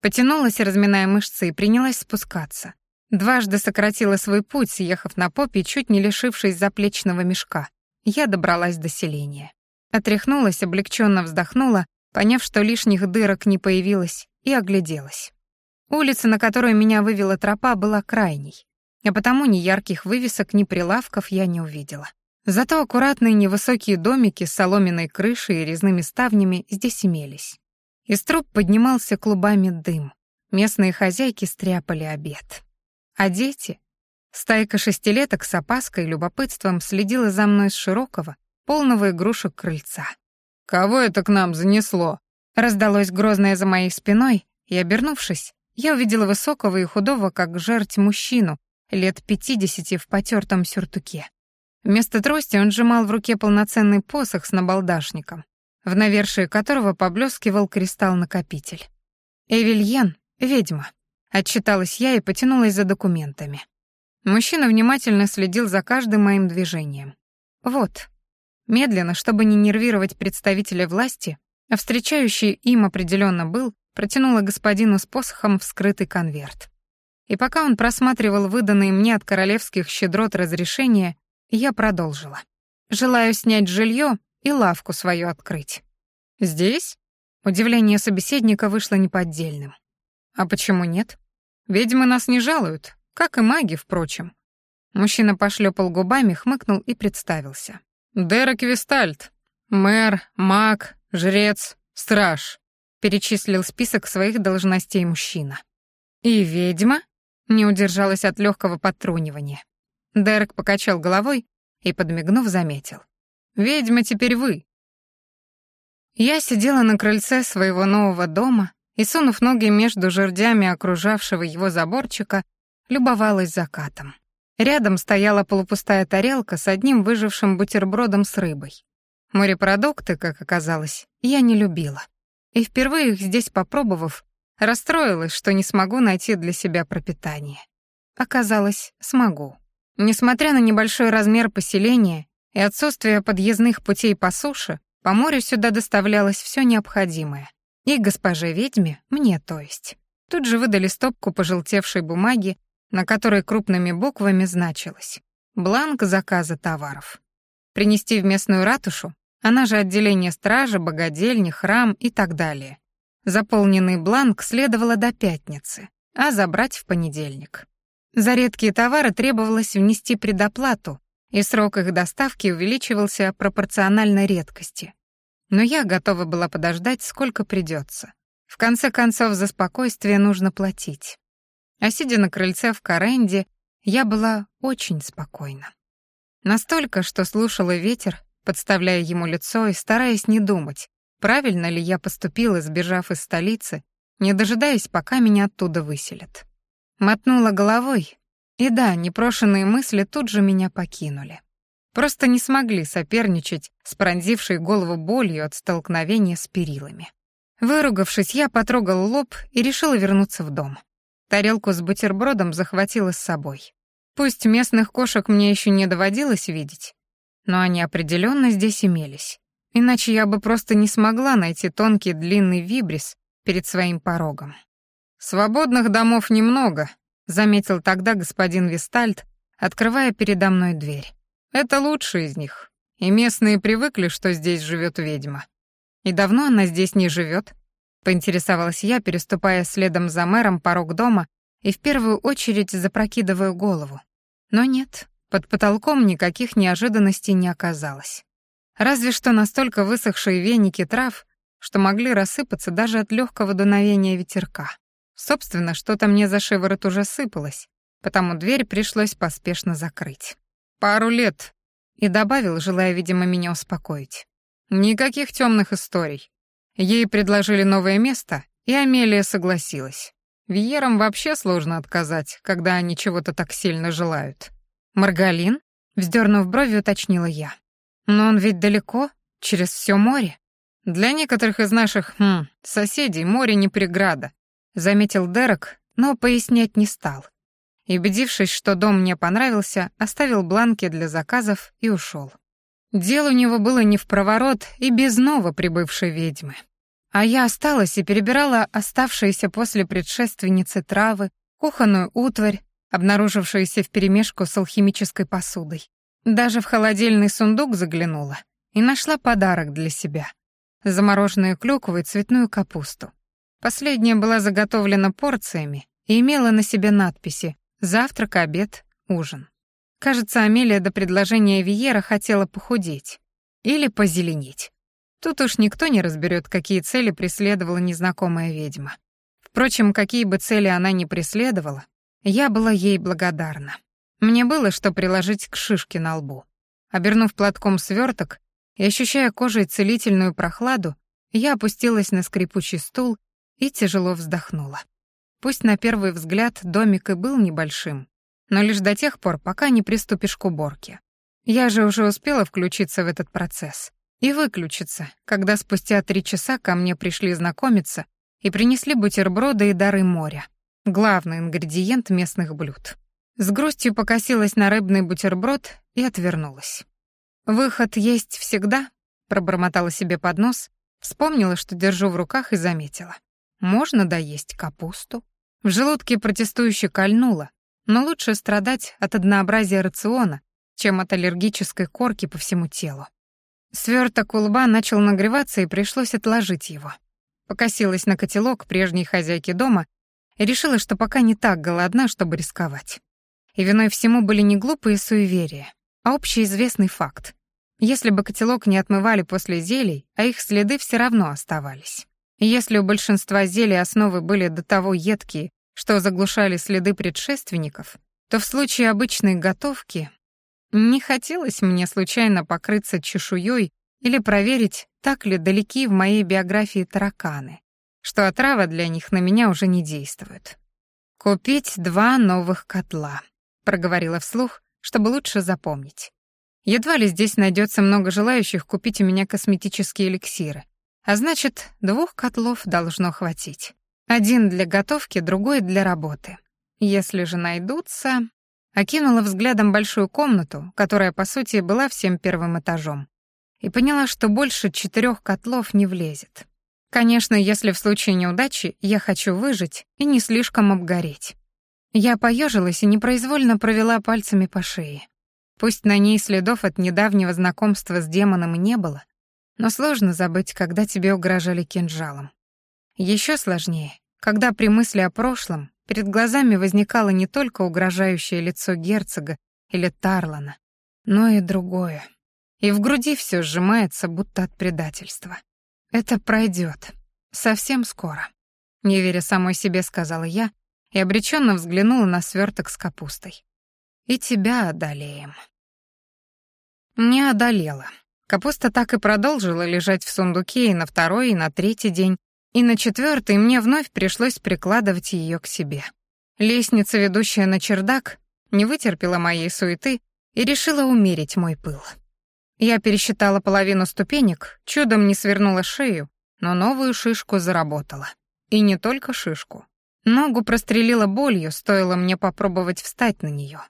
Speaker 1: Потянулась, разминая мышцы, и принялась спускаться. Дважды сократила свой путь, съехав на попе, чуть не лишившись заплечного мешка, я добралась до селения. Отряхнулась, облегченно вздохнула, поняв, что лишних дырок не появилось, и огляделась. Улица, на которую меня вывела тропа, была крайней, а потому ни ярких вывесок, ни прилавков я не увидела. Зато аккуратные невысокие домики с соломенной крышей и резными ставнями здесь имелись. Из труб поднимался клубами дым. Местные хозяйки стряпали обед. А дети, Стайка шестилеток с опаской и любопытством следила за мной с широкого, полного игрушек крыльца. «Кого это к нам занесло?» Раздалось грозное за моей спиной, и, обернувшись, я увидела высокого и худого, как жерть мужчину, лет пятидесяти в потертом сюртуке. Вместо трости он сжимал в руке полноценный посох с набалдашником, в навершие которого поблескивал кристалл-накопитель. «Эвельен, ведьма», — отчиталась я и потянулась за документами. Мужчина внимательно следил за каждым моим движением. Вот. Медленно, чтобы не нервировать представителя власти, а встречающий им определенно был, протянула господину с посохом вскрытый конверт. И пока он просматривал выданные мне от королевских щедрот разрешения, я продолжила. «Желаю снять жилье и лавку свою открыть». «Здесь?» Удивление собеседника вышло неподдельным. «А почему нет? Ведьмы нас не жалуют, как и маги, впрочем. Мужчина пошлепал губами, хмыкнул и представился. «Дерек Вистальд. Мэр, маг, жрец, страж», — перечислил список своих должностей мужчина. «И ведьма?» — не удержалась от легкого подтрунивания. Дерек покачал головой и, подмигнув, заметил. «Ведьма теперь вы». Я сидела на крыльце своего нового дома и, сунув ноги между жердями окружавшего его заборчика, любовалась закатом. Рядом стояла полупустая тарелка с одним выжившим бутербродом с рыбой. Морепродукты, как оказалось, я не любила. И впервые их здесь попробовав, расстроилась, что не смогу найти для себя пропитание. Оказалось, смогу. Несмотря на небольшой размер поселения и отсутствие подъездных путей по суше, по морю сюда доставлялось все необходимое. И госпоже ведьме, мне то есть. Тут же выдали стопку пожелтевшей бумаги, на которой крупными буквами значилось «Бланк заказа товаров». Принести в местную ратушу, она же отделение стражи, богадельни, храм и так далее. Заполненный бланк следовало до пятницы, а забрать в понедельник. За редкие товары требовалось внести предоплату, и срок их доставки увеличивался пропорционально редкости. Но я готова была подождать, сколько придется. В конце концов, за спокойствие нужно платить. А сидя на крыльце в Каренде, я была очень спокойна. Настолько, что слушала ветер, подставляя ему лицо и стараясь не думать, правильно ли я поступила, сбежав из столицы, не дожидаясь, пока меня оттуда выселят. Мотнула головой, и да, непрошенные мысли тут же меня покинули. Просто не смогли соперничать с пронзившей голову болью от столкновения с перилами. Выругавшись, я потрогал лоб и решила вернуться в дом. Тарелку с бутербродом захватила с собой. Пусть местных кошек мне еще не доводилось видеть, но они определенно здесь имелись. Иначе я бы просто не смогла найти тонкий длинный вибрис перед своим порогом. «Свободных домов немного», — заметил тогда господин Вистальд, открывая передо мной дверь. «Это лучший из них, и местные привыкли, что здесь живет ведьма. И давно она здесь не живет? поинтересовалась я, переступая следом за мэром порог дома и в первую очередь запрокидываю голову. Но нет, под потолком никаких неожиданностей не оказалось. Разве что настолько высохшие веники трав, что могли рассыпаться даже от легкого дуновения ветерка. Собственно, что-то мне за шиворот уже сыпалось, потому дверь пришлось поспешно закрыть. «Пару лет», — и добавил, желая, видимо, меня успокоить. «Никаких темных историй. Ей предложили новое место, и Амелия согласилась. Виерам вообще сложно отказать, когда они чего-то так сильно желают». «Маргалин?» — вздернув брови, уточнила я. «Но он ведь далеко, через все море». «Для некоторых из наших, хм, соседей море не преграда», заметил Дерек, но пояснять не стал. И, убедившись, что дом мне понравился, оставил бланки для заказов и ушел. Дело у него было не в проворот и без новоприбывшей ведьмы. А я осталась и перебирала оставшиеся после предшественницы травы, кухонную утварь, обнаружившуюся вперемешку с алхимической посудой. Даже в холодильный сундук заглянула и нашла подарок для себя — замороженную клюкву и цветную капусту. Последняя была заготовлена порциями и имела на себе надписи «Завтрак, обед, ужин». Кажется, Амелия до предложения Виера хотела похудеть или позеленеть. Тут уж никто не разберет, какие цели преследовала незнакомая ведьма. Впрочем, какие бы цели она ни преследовала, я была ей благодарна. Мне было что приложить к шишке на лбу. Обернув платком сверток и ощущая кожей целительную прохладу, я опустилась на скрипучий стул и тяжело вздохнула. Пусть на первый взгляд домик и был небольшим, но лишь до тех пор, пока не приступишь к уборке. Я же уже успела включиться в этот процесс и выключиться, когда спустя три часа ко мне пришли знакомиться и принесли бутерброды и дары моря, главный ингредиент местных блюд. С грустью покосилась на рыбный бутерброд и отвернулась. «Выход есть всегда», — пробормотала себе под нос, вспомнила, что держу в руках и заметила. Можно доесть капусту. В желудке протестующе кольнуло, но лучше страдать от однообразия рациона, чем от аллергической корки по всему телу. Сверток у лба начал нагреваться, и пришлось отложить его. Покосилась на котелок прежней хозяйки дома и решила, что пока не так голодна, чтобы рисковать. И виной всему были не глупые суеверия, а общеизвестный факт. Если бы котелок не отмывали после зелий, а их следы все равно оставались. Если у большинства зелий основы были до того едкие, что заглушали следы предшественников, то в случае обычной готовки не хотелось мне случайно покрыться чешуей или проверить, так ли далеки в моей биографии тараканы, что отрава для них на меня уже не действует. «Купить два новых котла», — проговорила вслух, чтобы лучше запомнить. Едва ли здесь найдется много желающих купить у меня косметические эликсиры, а значит, двух котлов должно хватить. Один для готовки, другой для работы. Если же найдутся... окинула взглядом большую комнату, которая, по сути, была всем первым этажом, и поняла, что больше четырех котлов не влезет. Конечно, если в случае неудачи я хочу выжить и не слишком обгореть. Я поежилась и непроизвольно провела пальцами по шее. Пусть на ней следов от недавнего знакомства с демоном не было, но сложно забыть, когда тебе угрожали кинжалом. Еще сложнее, когда при мысли о прошлом перед глазами возникало не только угрожающее лицо герцога или Тарлана, но и другое. И в груди все сжимается, будто от предательства. Это пройдет. Совсем скоро. Не веря самой себе, сказала я и обреченно взглянула на сверток с капустой. И тебя одолеем. Не одолела. Капуста так и продолжила лежать в сундуке и на второй, и на третий день, и на четвертый мне вновь пришлось прикладывать ее к себе. Лестница, ведущая на чердак, не вытерпела моей суеты и решила умерить мой пыл. Я пересчитала половину ступенек, чудом не свернула шею, но новую шишку заработала. И не только шишку. Ногу прострелила болью, стоило мне попробовать встать на нее.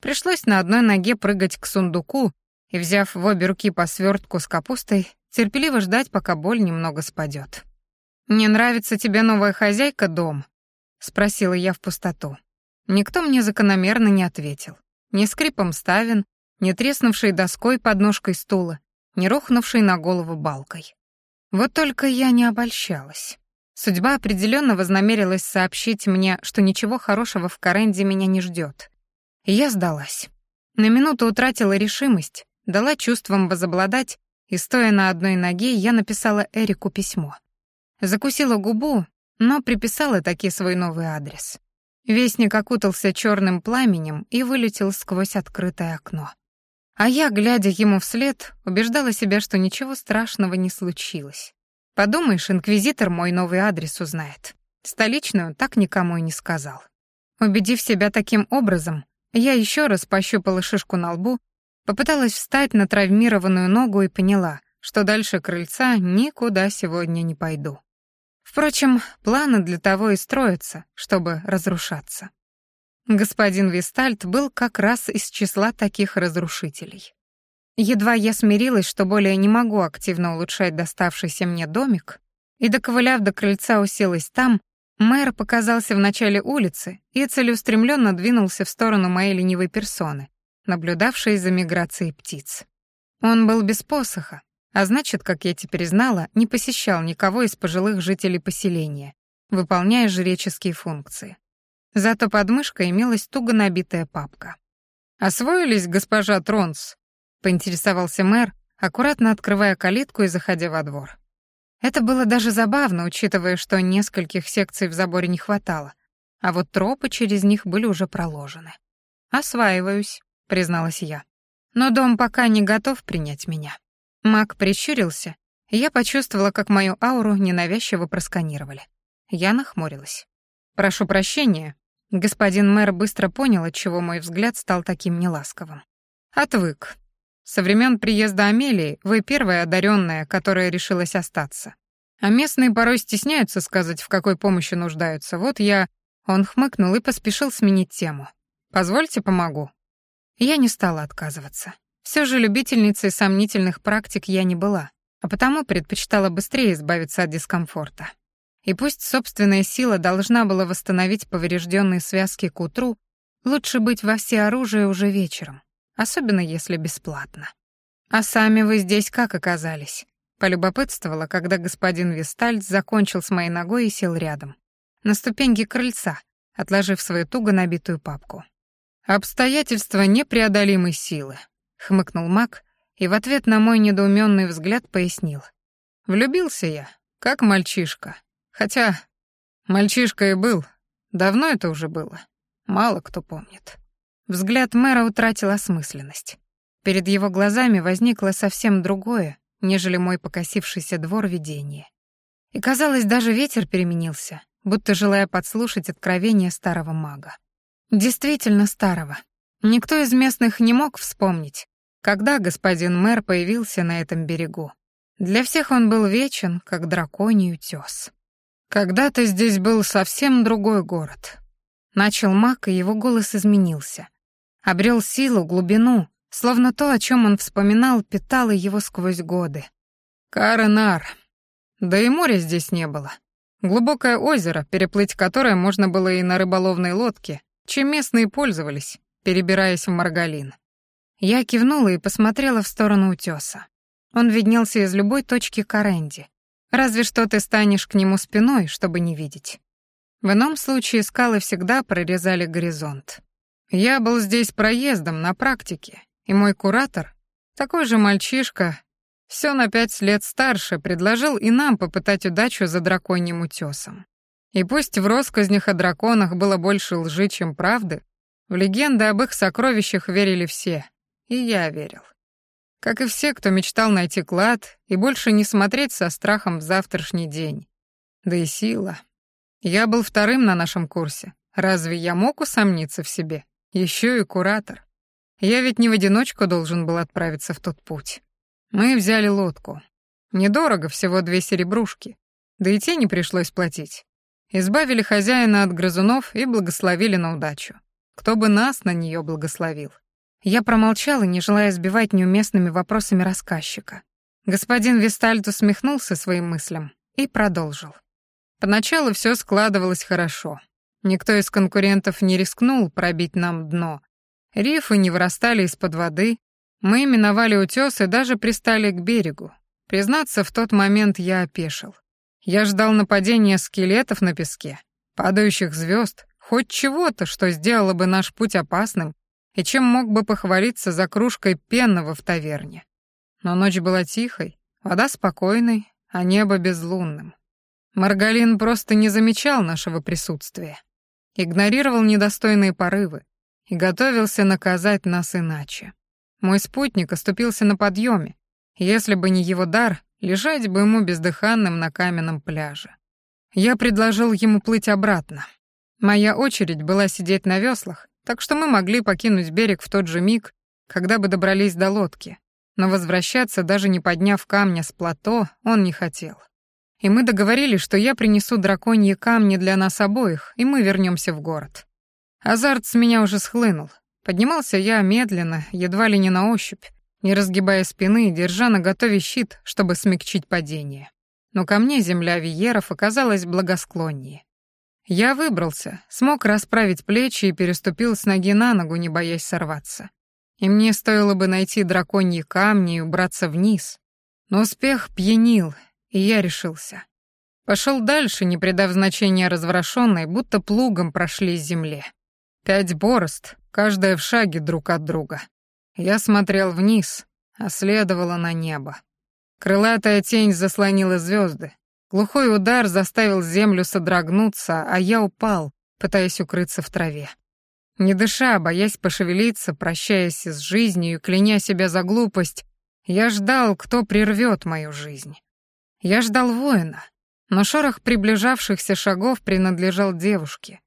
Speaker 1: Пришлось на одной ноге прыгать к сундуку и, взяв в обе руки по свертку с капустой, терпеливо ждать, пока боль немного спадет. «Не нравится тебе новая хозяйка, дом?» — спросила я в пустоту. Никто мне закономерно не ответил. Ни скрипом ставен, ни треснувшей доской под ножкой стула, ни рухнувшей на голову балкой. Вот только я не обольщалась. Судьба определенно вознамерилась сообщить мне, что ничего хорошего в Каренде меня не ждет. Я сдалась. На минуту утратила решимость, дала чувствам возобладать, и, стоя на одной ноге, я написала Эрику письмо. Закусила губу, но приписала таки свой новый адрес. Вестник окутался черным пламенем и вылетел сквозь открытое окно. А я, глядя ему вслед, убеждала себя, что ничего страшного не случилось. Подумаешь, инквизитор мой новый адрес узнает. Столичную так никому и не сказал. Убедив себя таким образом, я еще раз пощупала шишку на лбу, попыталась встать на травмированную ногу и поняла, что дальше крыльца никуда сегодня не пойду. Впрочем, планы для того и строятся, чтобы разрушаться. Господин Вистальт был как раз из числа таких разрушителей. Едва я смирилась, что более не могу активно улучшать доставшийся мне домик, и, доковыляв до крыльца, уселась там, мэр показался в начале улицы и целеустремленно двинулся в сторону моей ленивой персоны, наблюдавшей за миграцией птиц. Он был без посоха, а значит, как я теперь знала, не посещал никого из пожилых жителей поселения, выполняя жреческие функции. Зато под мышкой имелась туго набитая папка. «Освоились, госпожа Тронс?» Поинтересовался мэр, аккуратно открывая калитку и заходя во двор. Это было даже забавно, учитывая, что нескольких секций в заборе не хватало, а вот тропы через них были уже проложены. «Осваиваюсь», — призналась я. «Но дом пока не готов принять меня». Маг прищурился, и я почувствовала, как мою ауру ненавязчиво просканировали. Я нахмурилась. «Прошу прощения». Господин мэр быстро понял, отчего мой взгляд стал таким неласковым. «Отвык. Со времен приезда Амелии вы первая одаренная, которая решилась остаться. А местные порой стесняются сказать, в какой помощи нуждаются. Вот я...» Он хмыкнул и поспешил сменить тему. «Позвольте, помогу». Я не стала отказываться. Все же любительницей сомнительных практик я не была, а потому предпочитала быстрее избавиться от дискомфорта. И пусть собственная сила должна была восстановить поврежденные связки к утру, лучше быть во всеоружии уже вечером особенно если бесплатно. «А сами вы здесь как оказались?» Полюбопытствовала, когда господин Вистальц закончил с моей ногой и сел рядом. На ступеньке крыльца, отложив свою туго набитую папку. «Обстоятельства непреодолимой силы», — хмыкнул маг и в ответ на мой недоуменный взгляд пояснил. «Влюбился я, как мальчишка. Хотя мальчишка и был. Давно это уже было. Мало кто помнит». Взгляд мэра утратил осмысленность. Перед его глазами возникло совсем другое, нежели мой покосившийся двор видение. И, казалось, даже ветер переменился, будто желая подслушать откровение старого мага. Действительно старого. Никто из местных не мог вспомнить, когда господин мэр появился на этом берегу. Для всех он был вечен, как драконий утёс. Когда-то здесь был совсем другой город. Начал маг, и его голос изменился. Обрел силу, глубину, словно то, о чем он вспоминал, питало его сквозь годы.
Speaker 2: Каренар. Да и моря здесь не было. Глубокое озеро, переплыть которое можно было и на рыболовной лодке, чем местные пользовались, перебираясь в Маргалин.
Speaker 1: Я кивнула и посмотрела в сторону утеса. Он виднелся из любой точки Каренди. Разве что ты станешь к нему спиной, чтобы не видеть. В ином случае скалы всегда прорезали горизонт. Я был здесь проездом на практике, и мой куратор, такой же мальчишка, все на пять лет старше, предложил и нам попытать удачу за драконьим утесом. И пусть в россказнях о драконах было больше лжи, чем правды, в легенды об их сокровищах верили все, и я верил. Как и все, кто мечтал найти клад и больше не смотреть со страхом в завтрашний день. Да и сила. Я был вторым на нашем курсе. Разве я мог усомниться в себе? Еще и куратор. Я ведь не в одиночку должен был отправиться в тот путь. Мы взяли лодку. Недорого, всего две серебрушки. Да и те не пришлось платить. Избавили хозяина от грызунов и благословили на удачу. Кто бы нас на нее благословил. Я промолчала, не желая сбивать неуместными вопросами рассказчика. Господин Вестальд усмехнулся своим мыслям и продолжил. Поначалу все складывалось хорошо. Никто из конкурентов не рискнул пробить нам дно. Рифы не вырастали из-под воды. Мы миновали утес и даже пристали к берегу. Признаться, в тот момент я опешил. Я ждал нападения скелетов на песке, падающих звезд, хоть чего-то, что сделало бы наш путь опасным и чем мог бы похвалиться за кружкой пенного в таверне. Но ночь была тихой, вода спокойной, а небо безлунным. Маргалин просто не замечал нашего присутствия, игнорировал недостойные порывы и готовился наказать нас иначе. Мой спутник оступился на подъеме, если бы не его дар, лежать бы ему бездыханным на каменном пляже. Я предложил ему плыть обратно. Моя очередь была сидеть на веслах, так что мы могли покинуть берег в тот же миг, когда бы добрались до лодки. Но возвращаться, даже не подняв камня с плато, он не хотел и мы договорились, что я принесу драконьи камни для нас обоих, и мы вернемся в город. Азарт с меня уже схлынул. Поднимался я медленно, едва ли не на ощупь, не разгибая спины, держа на готове щит, чтобы смягчить падение. Но ко мне земля Виеров оказалась благосклоннее. Я выбрался, смог расправить плечи и переступил с ноги на ногу, не боясь сорваться. И мне стоило бы найти драконьи камни и убраться вниз. Но успех пьянил, и я решился. Пошел дальше, не придав значения разворошенной, будто плугом прошли земле. Пять борозд, каждая в шаге друг от друга. Я смотрел вниз, а следовало на небо. Крылатая тень заслонила звезды. Глухой удар заставил землю содрогнуться, а я упал, пытаясь укрыться в траве. Не дыша, боясь пошевелиться, прощаясь с жизнью и кляня себя за глупость, я ждал, кто прервет мою жизнь. Я ждал воина, но шорох приближавшихся шагов принадлежал девушке.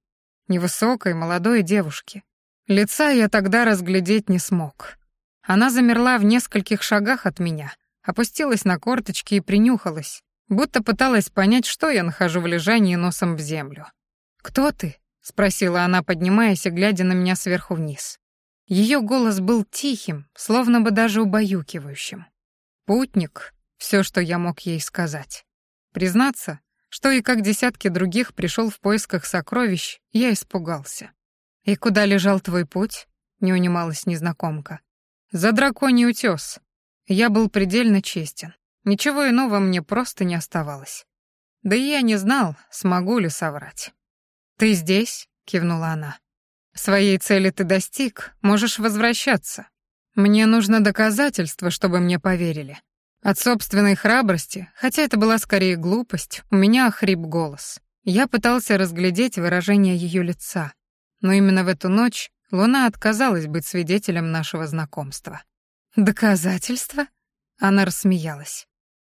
Speaker 1: Невысокой, молодой девушке. Лица я тогда разглядеть не смог. Она замерла в нескольких шагах от меня, опустилась на корточки и принюхалась, будто пыталась понять, что я нахожу в лежании носом в землю. «Кто ты?» — спросила она, поднимаясь и глядя на меня сверху вниз. Ее голос был тихим, словно бы даже убаюкивающим. «Путник», все, что я мог ей сказать. Признаться, что и как десятки других пришел в поисках сокровищ, я испугался. «И куда лежал твой путь?» — не унималась незнакомка. «За драконий утес. Я был предельно честен. Ничего иного мне просто не оставалось. Да и я не знал, смогу ли соврать. «Ты здесь?» — кивнула она. «Своей цели ты достиг, можешь возвращаться. Мне нужно доказательство, чтобы мне поверили. От собственной храбрости, хотя это была скорее глупость, у меня охрип голос. Я пытался разглядеть выражение ее лица, но именно в эту ночь Луна отказалась быть свидетелем нашего знакомства. «Доказательства?» Она рассмеялась.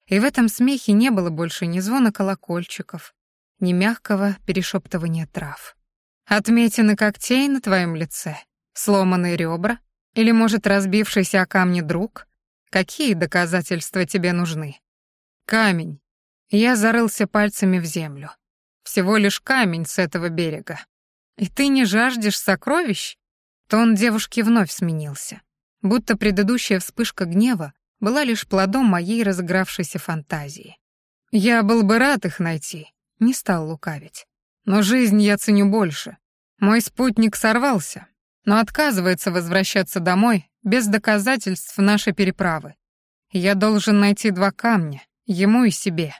Speaker 1: И в этом смехе не было больше ни звона колокольчиков, ни мягкого перешептывания трав. «Отметины когтей на твоем лице? Сломанные ребра? Или, может, разбившийся о камни друг?» Какие доказательства тебе нужны? Камень. Я зарылся пальцами в землю. Всего лишь камень с этого берега. И ты не жаждешь сокровищ? Тон девушки вновь сменился, будто предыдущая вспышка гнева была лишь плодом моей разыгравшейся фантазии. Я был бы рад их найти, не стал лукавить. Но жизнь я ценю больше. Мой спутник сорвался, но отказывается возвращаться домой без доказательств нашей переправы. Я должен найти два камня, ему и себе.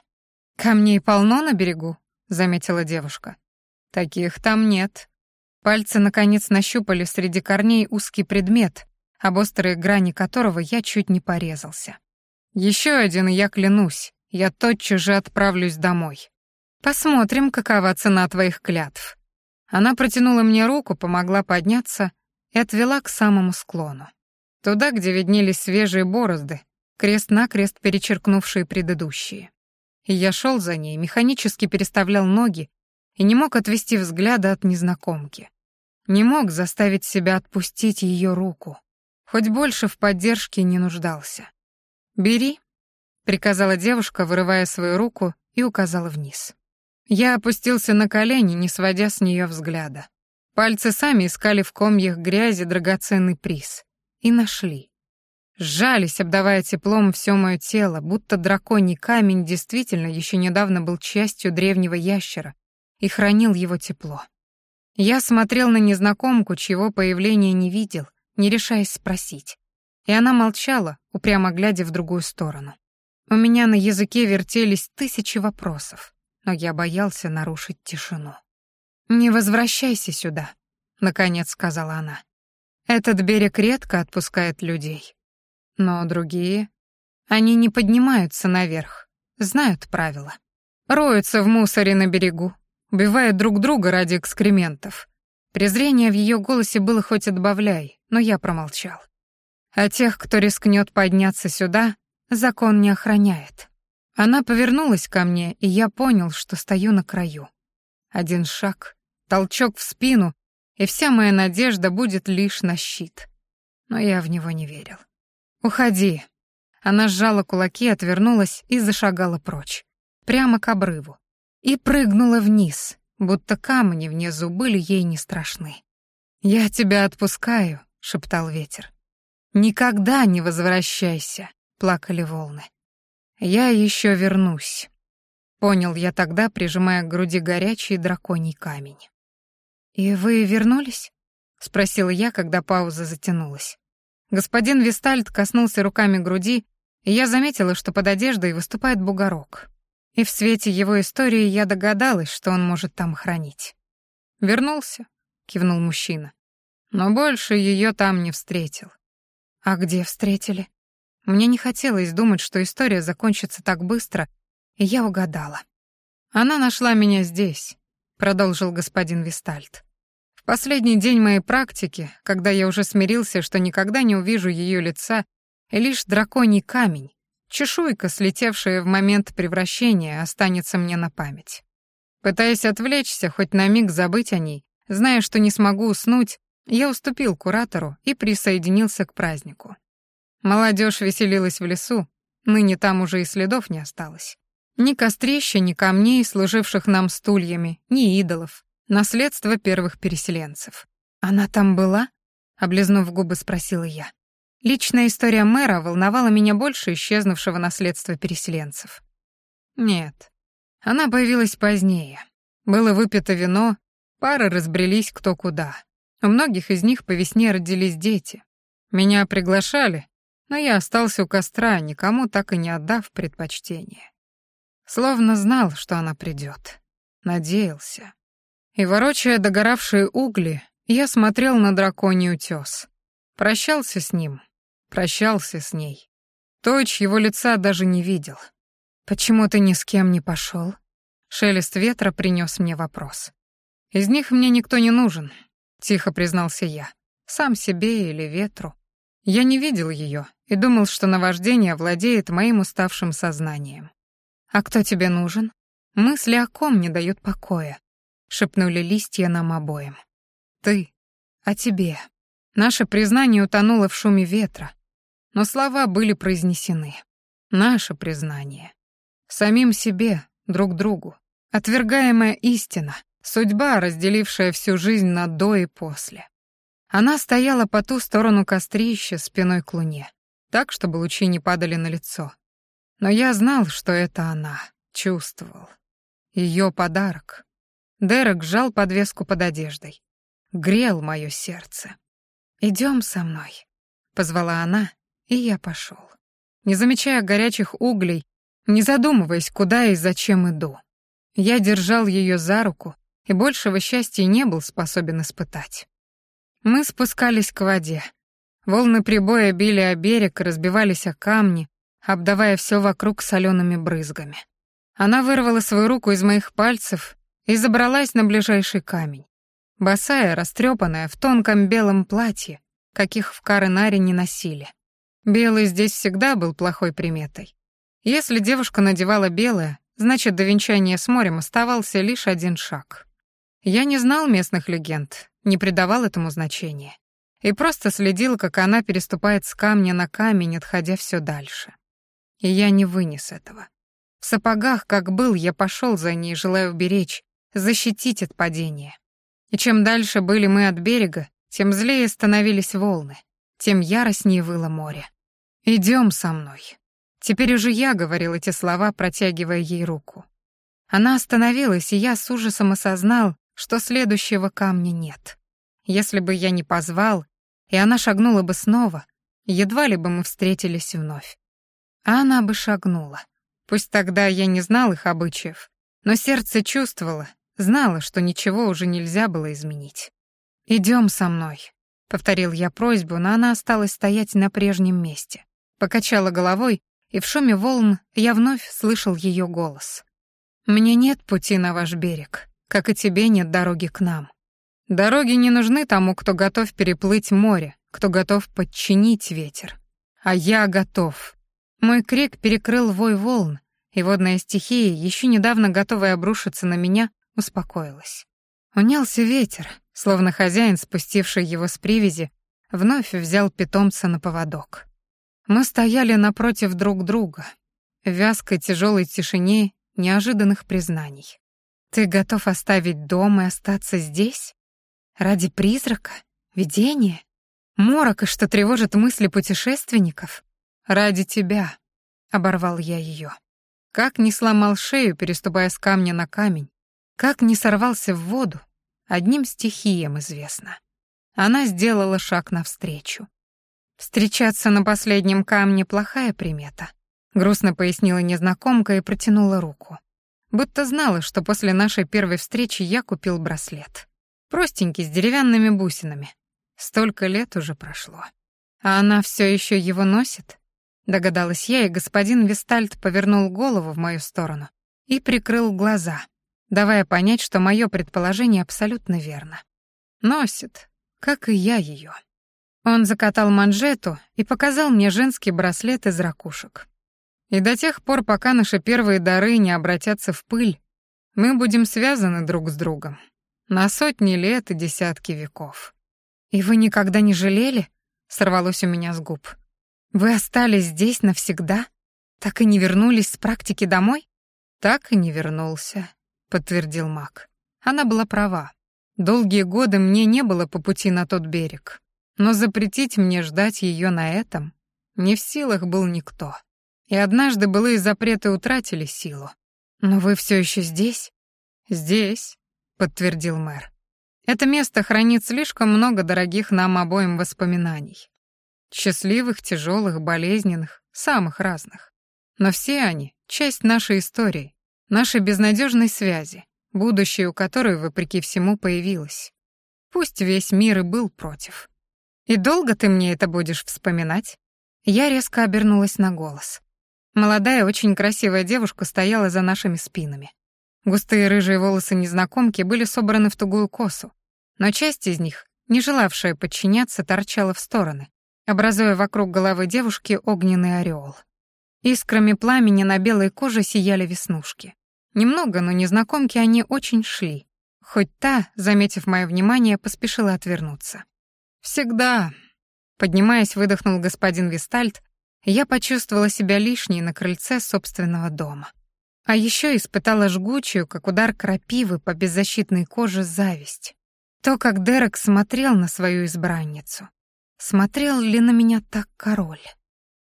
Speaker 1: Камней полно на берегу, заметила девушка. Таких там нет. Пальцы наконец нащупали среди корней узкий предмет, об острые грани которого я чуть не порезался. Еще один, я клянусь, я тотчас же отправлюсь домой. Посмотрим, какова цена твоих клятв. Она протянула мне руку, помогла подняться и отвела к самому склону. Туда, где виднелись свежие борозды, крест-накрест перечеркнувшие предыдущие. И я шел за ней, механически переставлял ноги и не мог отвести взгляда от незнакомки. Не мог заставить себя отпустить ее руку. Хоть больше в поддержке не нуждался. «Бери», — приказала девушка, вырывая свою руку и указала вниз. Я опустился на колени, не сводя с нее взгляда. Пальцы сами искали в комьях грязи драгоценный приз. И нашли. Сжались, обдавая теплом все мое тело, будто драконий камень действительно еще недавно был частью древнего ящера и хранил его тепло. Я смотрел на незнакомку, чьего появления не видел, не решаясь спросить. И она молчала, упрямо глядя в другую сторону. У меня на языке вертелись тысячи вопросов, но я боялся нарушить тишину. «Не возвращайся сюда», — наконец сказала она. «Этот берег редко отпускает людей. Но другие, они не поднимаются наверх, знают правила. Роются в мусоре на берегу, убивают друг друга ради экскрементов. Презрение в ее голосе было хоть отбавляй, но я промолчал. А тех, кто рискнет подняться сюда, закон не охраняет. Она повернулась ко мне, и я понял, что стою на краю. Один шаг, толчок в спину, и вся моя надежда будет лишь на щит. Но я в него не верил. «Уходи». Она сжала кулаки, отвернулась и зашагала прочь. Прямо к обрыву. И прыгнула вниз, будто камни внизу были ей не страшны. «Я тебя отпускаю», — шептал ветер. «Никогда не возвращайся», — плакали волны. «Я еще вернусь», — понял я тогда, прижимая к груди горячий драконий камень. «И вы вернулись?» — спросила я, когда пауза затянулась. Господин Вистальд коснулся руками груди, и я заметила, что под одеждой выступает бугорок. И в свете его истории я догадалась, что он может там хранить. «Вернулся», — кивнул мужчина. «Но больше ее там не встретил». «А где встретили?» Мне не хотелось думать, что история закончится так быстро, и я угадала. «Она нашла меня здесь», — продолжил господин Вистальд. В последний день моей практики, когда я уже смирился, что никогда не увижу ее лица, лишь драконий камень, чешуйка, слетевшая в момент превращения, останется мне на память. Пытаясь отвлечься, хоть на миг забыть о ней, зная, что не смогу уснуть, я уступил куратору и присоединился к празднику. Молодежь веселилась в лесу, ныне там уже и следов не осталось. Ни кострища, ни камней, служивших нам стульями, ни идолов, Наследство первых переселенцев. Она там была? Облизнув губы, спросила я. Личная история мэра волновала меня больше исчезнувшего наследства переселенцев. Нет. Она появилась позднее. Было выпито вино, пары разбрелись кто куда. У многих из них по весне родились дети. Меня приглашали, но я остался у костра, никому так и не отдав предпочтение. Словно знал, что она придет. Надеялся. И, ворочая догоравшие угли, я смотрел на драконий утес. Прощался с ним, прощался с ней. Той, чьего лица даже не видел. «Почему ты ни с кем не пошел? Шелест ветра принес мне вопрос. «Из них мне никто не нужен», — тихо признался я. «Сам себе или ветру». Я не видел ее и думал, что наваждение владеет моим уставшим сознанием. «А кто тебе нужен?» Мысли о ком не дают покоя шепнули листья нам обоим. Ты, о тебе. Наше признание утонуло в шуме ветра, но слова были произнесены. Наше признание. Самим себе, друг другу. Отвергаемая истина, судьба, разделившая всю жизнь на до и после. Она стояла по ту сторону кострища спиной к луне, так, чтобы лучи не падали на лицо. Но я знал, что это она, чувствовал. Ее подарок. Дерек сжал подвеску под одеждой. Грел мое сердце. Идем со мной», — позвала она, и я пошел. Не замечая горячих углей, не задумываясь, куда и зачем иду. Я держал ее за руку, и большего счастья не был способен испытать. Мы спускались к воде. Волны прибоя били о берег, разбивались о камни, обдавая все вокруг солеными брызгами. Она вырвала свою руку из моих пальцев и забралась на ближайший камень. Босая, растрепанная, в тонком белом платье, каких в Каренаре не носили. Белый здесь всегда был плохой приметой. Если девушка надевала белое, значит, до венчания с морем оставался лишь один шаг. Я не знал местных легенд, не придавал этому значения. И просто следил, как она переступает с камня на камень, отходя все дальше. И я не вынес этого. В сапогах, как был, я пошел за ней, желая уберечь, защитить от падения. И чем дальше были мы от берега, тем злее становились волны, тем яростнее выло море. Идем со мной». Теперь уже я говорил эти слова, протягивая ей руку. Она остановилась, и я с ужасом осознал, что следующего камня нет. Если бы я не позвал, и она шагнула бы снова, едва ли бы мы встретились вновь. А она бы шагнула. Пусть тогда я не знал их обычаев, но сердце чувствовало, знало, что ничего уже нельзя было изменить. «Идем со мной», — повторил я просьбу, но она осталась стоять на прежнем месте. Покачала головой, и в шуме волн я вновь слышал ее голос. «Мне нет пути на ваш берег, как и тебе нет дороги к нам. Дороги не нужны тому, кто готов переплыть море, кто готов подчинить ветер. А я готов». Мой крик перекрыл вой волн, и водная стихия, еще недавно готовая обрушиться на меня, успокоилась. Унялся ветер, словно хозяин, спустивший его с привязи, вновь взял питомца на поводок. Мы стояли напротив друг друга, в вязкой тяжелой тишине неожиданных признаний. «Ты готов оставить дом и остаться здесь? Ради призрака? Видения? Морока, что тревожит мысли путешественников? Ради тебя!» — оборвал я ее. Как не сломал шею, переступая с камня на камень, как не сорвался в воду, одним стихиям известно. Она сделала шаг навстречу. Встречаться на последнем камне — плохая примета. Грустно пояснила незнакомка и протянула руку. Будто знала, что после нашей первой встречи я купил браслет. Простенький, с деревянными бусинами. Столько лет уже прошло. А она все еще его носит? Догадалась я, и господин Вестальд повернул голову в мою сторону и прикрыл глаза, давая понять, что мое предположение абсолютно верно. Носит, как и я ее. Он закатал манжету и показал мне женский браслет из ракушек. И до тех пор, пока наши первые дары не обратятся в пыль, мы будем связаны друг с другом. На сотни лет и десятки веков. «И вы никогда не жалели?» — сорвалось у меня с губ. «Вы остались здесь навсегда? Так и не вернулись с практики домой?» «Так и не вернулся», — подтвердил маг. Она была права. Долгие годы мне не было по пути на тот берег но запретить мне ждать ее на этом не в силах был никто. И однажды былые запреты утратили силу. «Но вы все еще здесь?» «Здесь», — подтвердил мэр. «Это место хранит слишком много дорогих нам обоим воспоминаний. Счастливых, тяжелых, болезненных, самых разных. Но все они — часть нашей истории, нашей безнадежной связи, будущее у которой, вопреки всему, появилось. Пусть весь мир и был против. «И долго ты мне это будешь вспоминать?» Я резко обернулась на голос. Молодая, очень красивая девушка стояла за нашими спинами. Густые рыжие волосы незнакомки были собраны в тугую косу, но часть из них, не желавшая подчиняться, торчала в стороны, образуя вокруг головы девушки огненный ореол. Искрами пламени на белой коже сияли веснушки. Немного, но незнакомки они очень шли, хоть та, заметив мое внимание, поспешила отвернуться. «Всегда». Поднимаясь, выдохнул господин Вистальт, я почувствовала себя лишней на крыльце собственного дома. А еще испытала жгучую, как удар крапивы по беззащитной коже, зависть. То, как Дерек смотрел на свою избранницу. Смотрел ли на меня так король?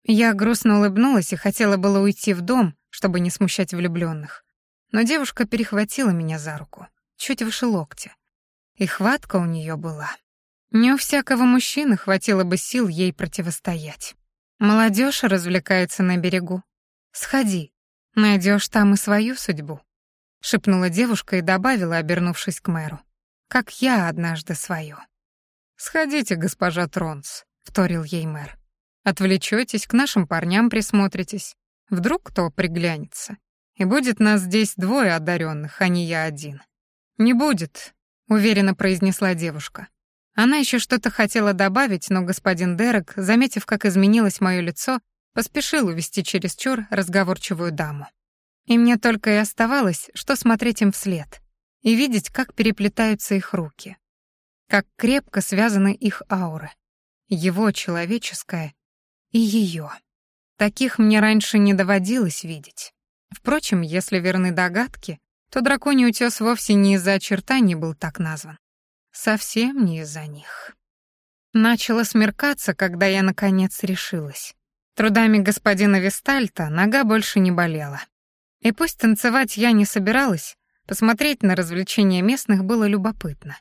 Speaker 1: Я грустно улыбнулась и хотела было уйти в дом, чтобы не смущать влюбленных. Но девушка перехватила меня за руку, чуть выше локтя. И хватка у нее была. Не у всякого мужчины хватило бы сил ей противостоять. Молодежь развлекается на берегу. Сходи, найдешь там и свою судьбу, шепнула девушка и добавила, обернувшись к мэру как я однажды свою. «Сходите, госпожа Тронс», — вторил ей мэр. «Отвлечетесь, к нашим парням присмотритесь. Вдруг кто приглянется. И будет нас здесь двое одаренных, а не я один». «Не будет», — уверенно произнесла девушка. Она еще что-то хотела добавить, но господин Дерек, заметив, как изменилось мое лицо, поспешил увести через чур разговорчивую даму. И мне только и оставалось, что смотреть им вслед и видеть, как переплетаются их руки, как крепко связаны их ауры, его человеческая и ее. Таких мне раньше не доводилось видеть. Впрочем, если верны догадки, то драконий утес вовсе не из-за очертаний был так назван. Совсем не из-за них. Начало смеркаться, когда я, наконец, решилась. Трудами господина Вестальта нога больше не болела. И пусть танцевать я не собиралась, Посмотреть на развлечения местных было любопытно.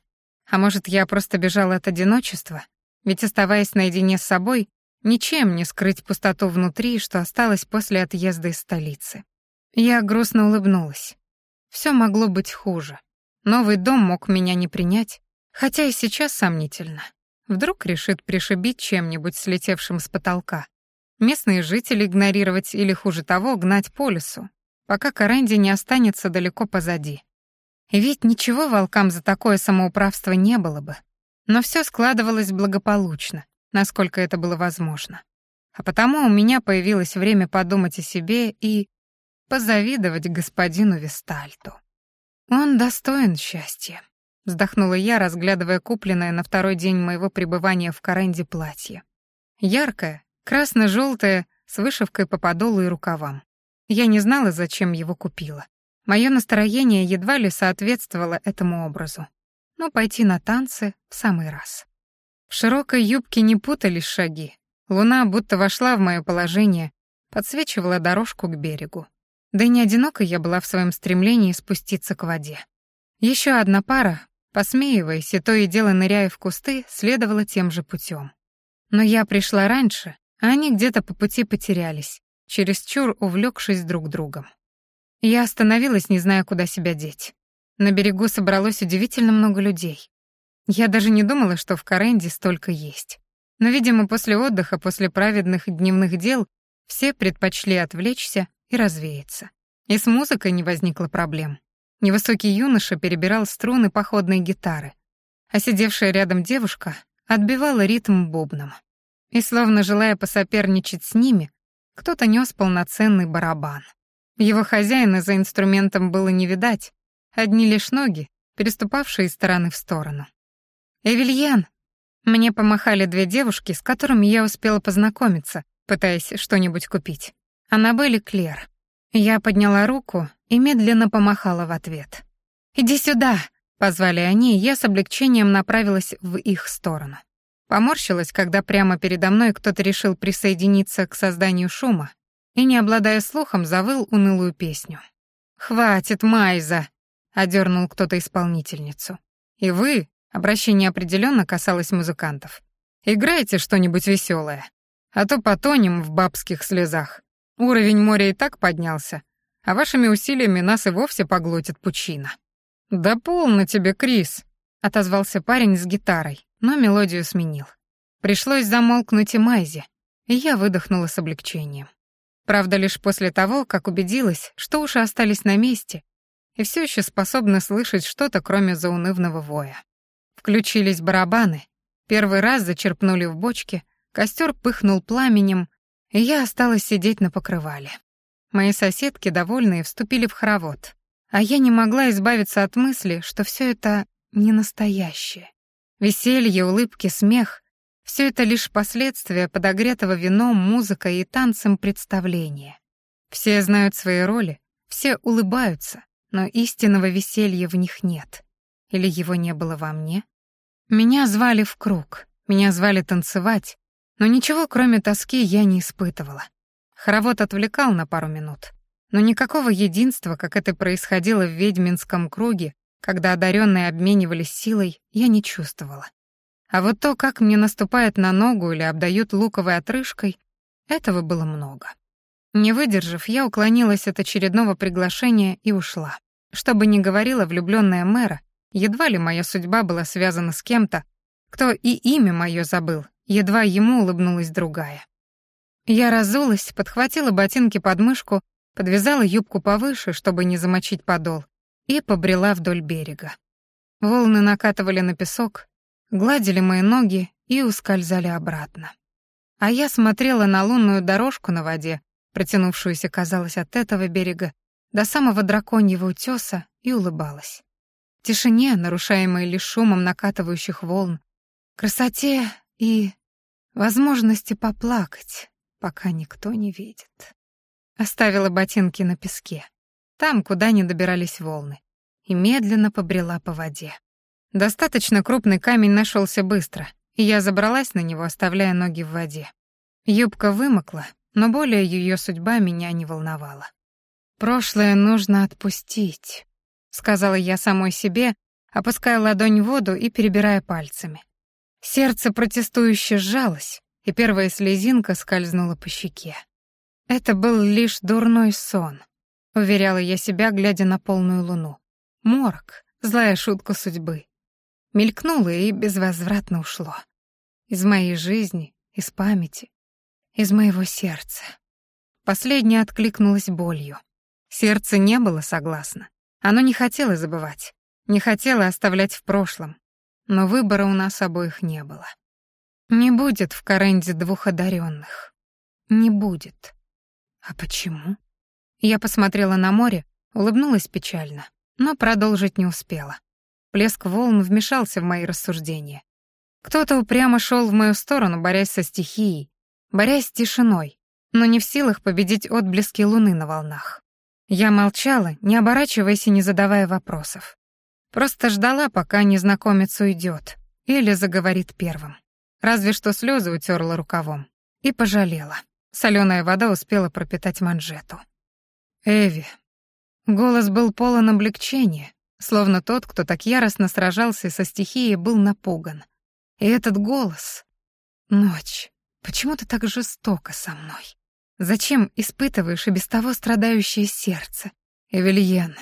Speaker 1: А может, я просто бежала от одиночества? Ведь, оставаясь наедине с собой, ничем не скрыть пустоту внутри, что осталось после отъезда из столицы. Я грустно улыбнулась. Все могло быть хуже. Новый дом мог меня не принять, хотя и сейчас сомнительно. Вдруг решит пришибить чем-нибудь слетевшим с потолка. Местные жители игнорировать или, хуже того, гнать по лесу, пока Каренди не останется далеко позади. Ведь ничего волкам за такое самоуправство не было бы. Но все складывалось благополучно, насколько это было возможно. А потому у меня появилось время подумать о себе и позавидовать господину Вестальту. Он достоин счастья, вздохнула я, разглядывая купленное на второй день моего пребывания в Каренде платье. Яркое, красно-желтое, с вышивкой по подолу и рукавам. Я не знала, зачем его купила. Мое настроение едва ли соответствовало этому образу. Но пойти на танцы в самый раз. В широкой юбке не путались шаги. Луна будто вошла в мое положение, подсвечивала дорожку к берегу. Да и не одиноко я была в своем стремлении спуститься к воде. Еще одна пара, посмеиваясь и то и дело ныряя в кусты, следовала тем же путем. Но я пришла раньше, а они где-то по пути потерялись, чересчур увлекшись друг другом. Я остановилась, не зная, куда себя деть. На берегу собралось удивительно много людей. Я даже не думала, что в Каренде столько есть. Но, видимо, после отдыха, после праведных дневных дел, все предпочли отвлечься и развеяться. И с музыкой не возникло проблем. Невысокий юноша перебирал струны походной гитары, а сидевшая рядом девушка отбивала ритм бубном. И, словно желая посоперничать с ними, кто-то нес полноценный барабан. Его хозяина за инструментом было не видать, одни лишь ноги, переступавшие из стороны в сторону. «Эвельян!» Мне помахали две девушки, с которыми я успела познакомиться, пытаясь что-нибудь купить. Аннабель и Клер. Я подняла руку и медленно помахала в ответ. «Иди сюда!» — позвали они, и я с облегчением направилась в их сторону. Поморщилась, когда прямо передо мной кто-то решил присоединиться к созданию шума и, не обладая слухом, завыл унылую песню. «Хватит, Майза!» — одернул кто-то исполнительницу. «И вы?» — обращение определенно касалось музыкантов. «Играйте что-нибудь веселое, а то потонем в бабских слезах. Уровень моря и так поднялся, а вашими усилиями нас и вовсе поглотит пучина». «Да полно тебе, Крис!» — отозвался парень с гитарой, но мелодию сменил. Пришлось замолкнуть и Майзе, и я выдохнула с облегчением. Правда, лишь после того, как убедилась, что уши остались на месте и все еще способны слышать что-то, кроме заунывного воя. Включились барабаны, первый раз зачерпнули в бочке, костер пыхнул пламенем, и я осталась сидеть на покрывале. Мои соседки, довольные, вступили в хоровод, а я не могла избавиться от мысли, что все это не настоящее. Веселье, улыбки, смех — все это лишь последствия подогретого вином, музыкой и танцем представления. Все знают свои роли, все улыбаются, но истинного веселья в них нет. Или его не было во мне? Меня звали в круг, меня звали танцевать, но ничего, кроме тоски, я не испытывала. Хоровод отвлекал на пару минут, но никакого единства, как это происходило в ведьминском круге, когда одаренные обменивались силой, я не чувствовала. А вот то, как мне наступают на ногу или обдают луковой отрыжкой, этого было много. Не выдержав, я уклонилась от очередного приглашения и ушла. Что бы ни говорила влюбленная мэра, едва ли моя судьба была связана с кем-то, кто и имя мое забыл, едва ему улыбнулась другая. Я разулась, подхватила ботинки под мышку, подвязала юбку повыше, чтобы не замочить подол, и побрела вдоль берега. Волны накатывали на песок, гладили мои ноги и ускользали обратно. А я смотрела на лунную дорожку на воде, протянувшуюся, казалось, от этого берега до самого драконьего утёса, и улыбалась. Тишине, нарушаемой лишь шумом накатывающих волн, красоте и возможности поплакать, пока никто не видит. Оставила ботинки на песке, там, куда не добирались волны, и медленно побрела по воде. Достаточно крупный камень нашелся быстро, и я забралась на него, оставляя ноги в воде. Юбка вымокла, но более ее судьба меня не волновала. «Прошлое нужно отпустить», — сказала я самой себе, опуская ладонь в воду и перебирая пальцами. Сердце протестующе сжалось, и первая слезинка скользнула по щеке. Это был лишь дурной сон, уверяла я себя, глядя на полную луну. Морок, злая шутка судьбы. Мелькнуло и безвозвратно ушло. Из моей жизни, из памяти, из моего сердца. Последнее откликнулось болью. Сердце не было согласно. Оно не хотело забывать, не хотело оставлять в прошлом. Но выбора у нас обоих не было. Не будет в Каренде двух одаренных. Не будет. А почему? Я посмотрела на море, улыбнулась печально, но продолжить не успела. Плеск волн вмешался в мои рассуждения. Кто-то упрямо шел в мою сторону, борясь со стихией, борясь с тишиной, но не в силах победить отблески луны на волнах. Я молчала, не оборачиваясь и не задавая вопросов. Просто ждала, пока незнакомец уйдет или заговорит первым. Разве что слезы утерла рукавом. И пожалела. Соленая вода успела пропитать манжету. «Эви». Голос был полон облегчения, словно тот, кто так яростно сражался со стихией, был напуган. И этот голос... Ночь. Почему ты так жестоко со мной? Зачем испытываешь и без того страдающее сердце? Эвельен.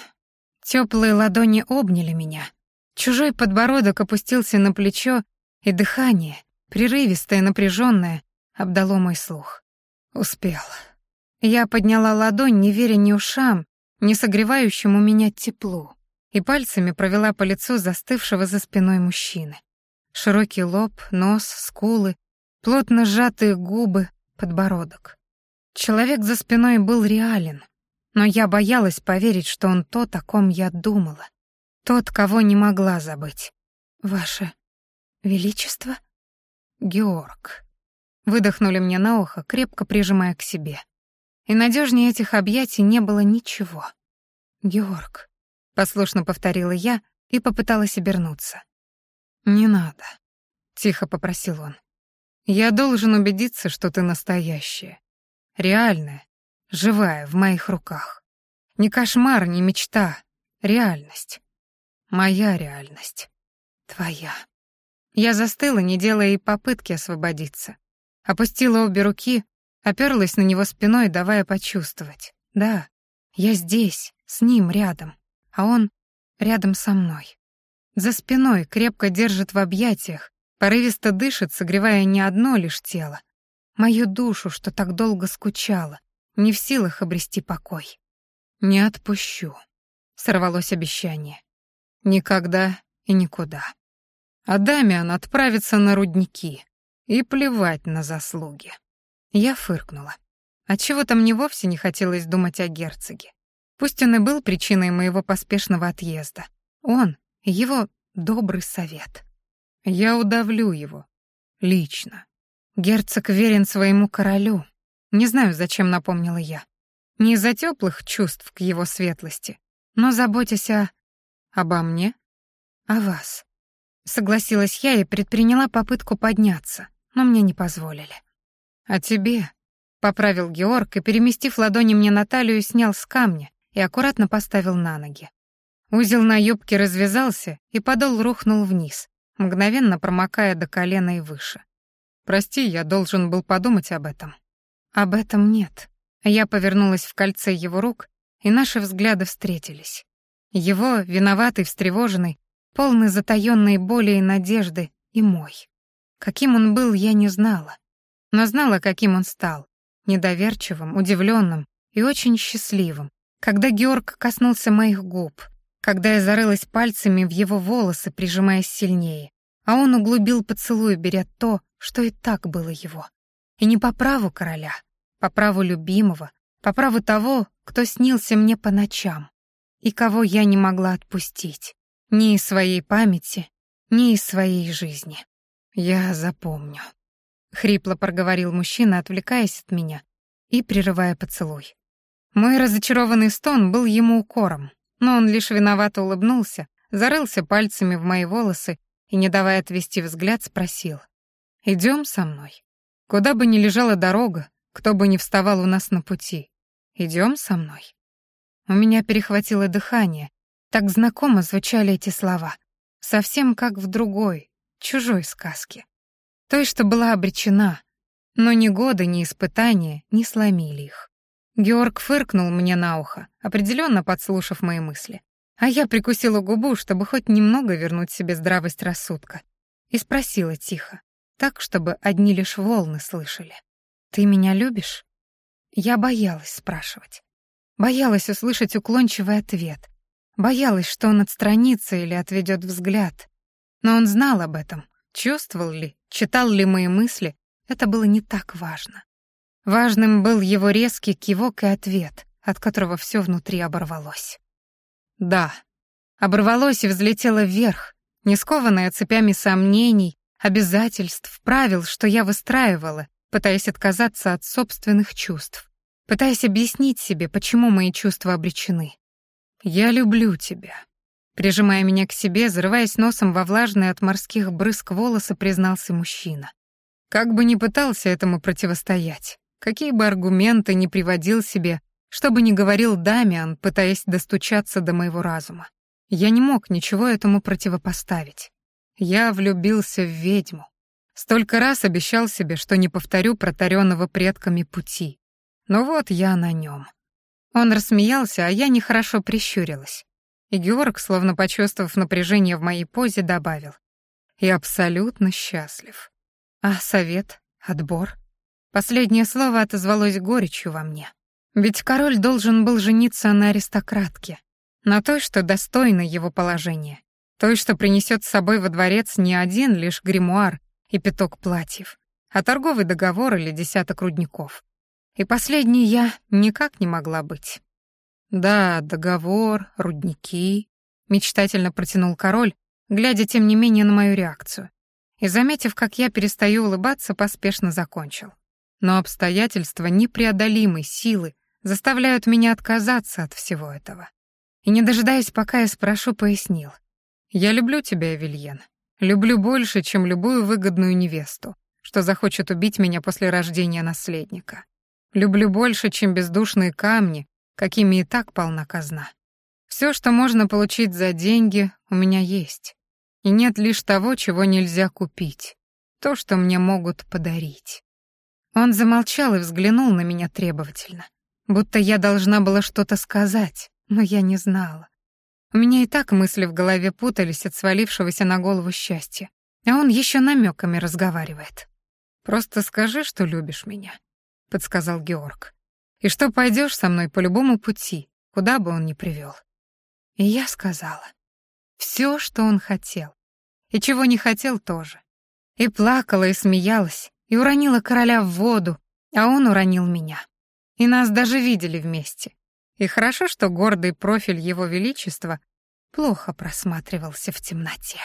Speaker 1: Теплые ладони обняли меня. Чужой подбородок опустился на плечо, и дыхание, прерывистое, напряженное, обдало мой слух. Успел. Я подняла ладонь, не веря ни ушам, ни согревающему меня теплу, и пальцами провела по лицу застывшего за спиной мужчины. Широкий лоб, нос, скулы, плотно сжатые губы, подбородок. Человек за спиной был реален, но я боялась поверить, что он тот, о ком я думала. Тот, кого не могла забыть. «Ваше Величество?» «Георг». Выдохнули мне на ухо, крепко прижимая к себе. И надежнее этих объятий не было ничего. «Георг», — послушно повторила я и попыталась обернуться. «Не надо», — тихо попросил он. Я должен убедиться, что ты настоящая. Реальная, живая, в моих руках. Не кошмар, не мечта. Реальность. Моя реальность. Твоя. Я застыла, не делая и попытки освободиться. Опустила обе руки, оперлась на него спиной, давая почувствовать. Да, я здесь, с ним рядом, а он рядом со мной. За спиной крепко держит в объятиях, Порывисто дышит, согревая не одно лишь тело, мою душу, что так долго скучала, не в силах обрести покой. «Не отпущу», — сорвалось обещание. «Никогда и никуда. А Дамиан отправится на рудники и плевать на заслуги». Я фыркнула. Отчего-то мне вовсе не хотелось думать о герцоге. Пусть он и был причиной моего поспешного отъезда. Он — его добрый совет. Я удавлю его. Лично. Герцог верен своему королю. Не знаю, зачем напомнила я. Не из-за теплых чувств к его светлости, но заботясь о... обо мне, о вас. Согласилась я и предприняла попытку подняться, но мне не позволили.
Speaker 2: «А тебе?» — поправил Георг и, переместив ладони мне на талию, снял с камня и аккуратно поставил на ноги. Узел на юбке развязался, и подол рухнул вниз, мгновенно промокая до колена и выше. «Прости, я должен был подумать об этом».
Speaker 1: «Об этом нет». Я повернулась в кольце его рук, и наши взгляды встретились. Его, виноватый, встревоженный, полный затаённой боли и надежды, и мой. Каким он был, я не знала, но знала, каким он стал, недоверчивым, удивленным и очень счастливым, когда Георг коснулся моих губ, когда я зарылась пальцами в его волосы, прижимаясь сильнее, а он углубил поцелуй, беря то, что и так было его. И не по праву короля, по праву любимого, по праву того, кто снился мне по ночам, и кого я не могла отпустить, ни из своей памяти, ни из своей жизни.
Speaker 2: Я запомню.
Speaker 1: Хрипло проговорил мужчина, отвлекаясь от меня и прерывая поцелуй. Мой разочарованный стон был ему укором, но он лишь виновато улыбнулся, зарылся пальцами в мои волосы и, не давая отвести взгляд, спросил. «Идем со мной? Куда бы ни лежала дорога, кто бы ни вставал у нас на пути, идем со мной?» У меня перехватило дыхание, так знакомо звучали эти слова, совсем как в другой, чужой сказке. Той, что была обречена, но ни годы, ни испытания не сломили их. Георг фыркнул мне на ухо, определенно подслушав мои мысли. А я прикусила губу, чтобы хоть немного вернуть себе здравость рассудка, и спросила тихо, так, чтобы одни лишь волны слышали. «Ты меня любишь?» Я боялась спрашивать. Боялась услышать уклончивый ответ. Боялась, что он отстранится или отведет взгляд. Но он знал об этом, чувствовал ли, читал ли мои мысли, это было не так важно. Важным был его резкий кивок и ответ, от которого все внутри оборвалось. Да, оборвалось и взлетело вверх, не скованное цепями сомнений, обязательств, правил, что я выстраивала, пытаясь отказаться от собственных чувств, пытаясь объяснить себе, почему мои чувства обречены. «Я люблю тебя», Прижимая меня к себе, зарываясь носом во влажные от морских брызг волосы, признался мужчина. Как бы ни пытался этому противостоять, какие бы аргументы ни приводил себе, что бы ни говорил Дамиан, пытаясь достучаться до моего разума, я не мог ничего этому противопоставить. Я влюбился в ведьму. Столько раз обещал себе, что не повторю протаренного предками пути. Но вот я на нем. Он рассмеялся, а я нехорошо прищурилась. И Георг, словно почувствовав напряжение в моей позе, добавил. «Я абсолютно счастлив. А совет? Отбор?» Последнее слово отозвалось горечью во мне. Ведь король должен был жениться на аристократке, на той, что достойна его положения, той, что принесет с собой во дворец не один лишь гримуар и пяток платьев, а торговый договор или десяток рудников. И последней я никак не могла быть. «Да, договор, рудники», — мечтательно протянул король, глядя тем не менее на мою реакцию. И, заметив, как я перестаю улыбаться, поспешно закончил. Но обстоятельства непреодолимой силы заставляют меня отказаться от всего этого. И, не дожидаясь, пока я спрошу, пояснил. «Я люблю тебя, Эвельен. Люблю больше, чем любую выгодную невесту, что захочет убить меня после рождения наследника. Люблю больше, чем бездушные камни, какими и так полна казна. Все, что можно получить за деньги, у меня есть. И нет лишь того, чего нельзя купить. То, что мне могут подарить. Он замолчал и взглянул на меня требовательно. Будто я должна была что-то сказать, но я не знала. У меня и так мысли в голове путались от свалившегося на голову счастья. А он еще намеками разговаривает. «Просто скажи, что любишь меня», — подсказал Георг и что пойдешь со мной по любому пути, куда бы он ни привел. И я сказала. Все, что он хотел. И чего не хотел тоже. И плакала, и смеялась, и уронила короля в воду, а он уронил меня. И нас даже видели вместе. И хорошо, что гордый профиль его величества плохо просматривался в темноте.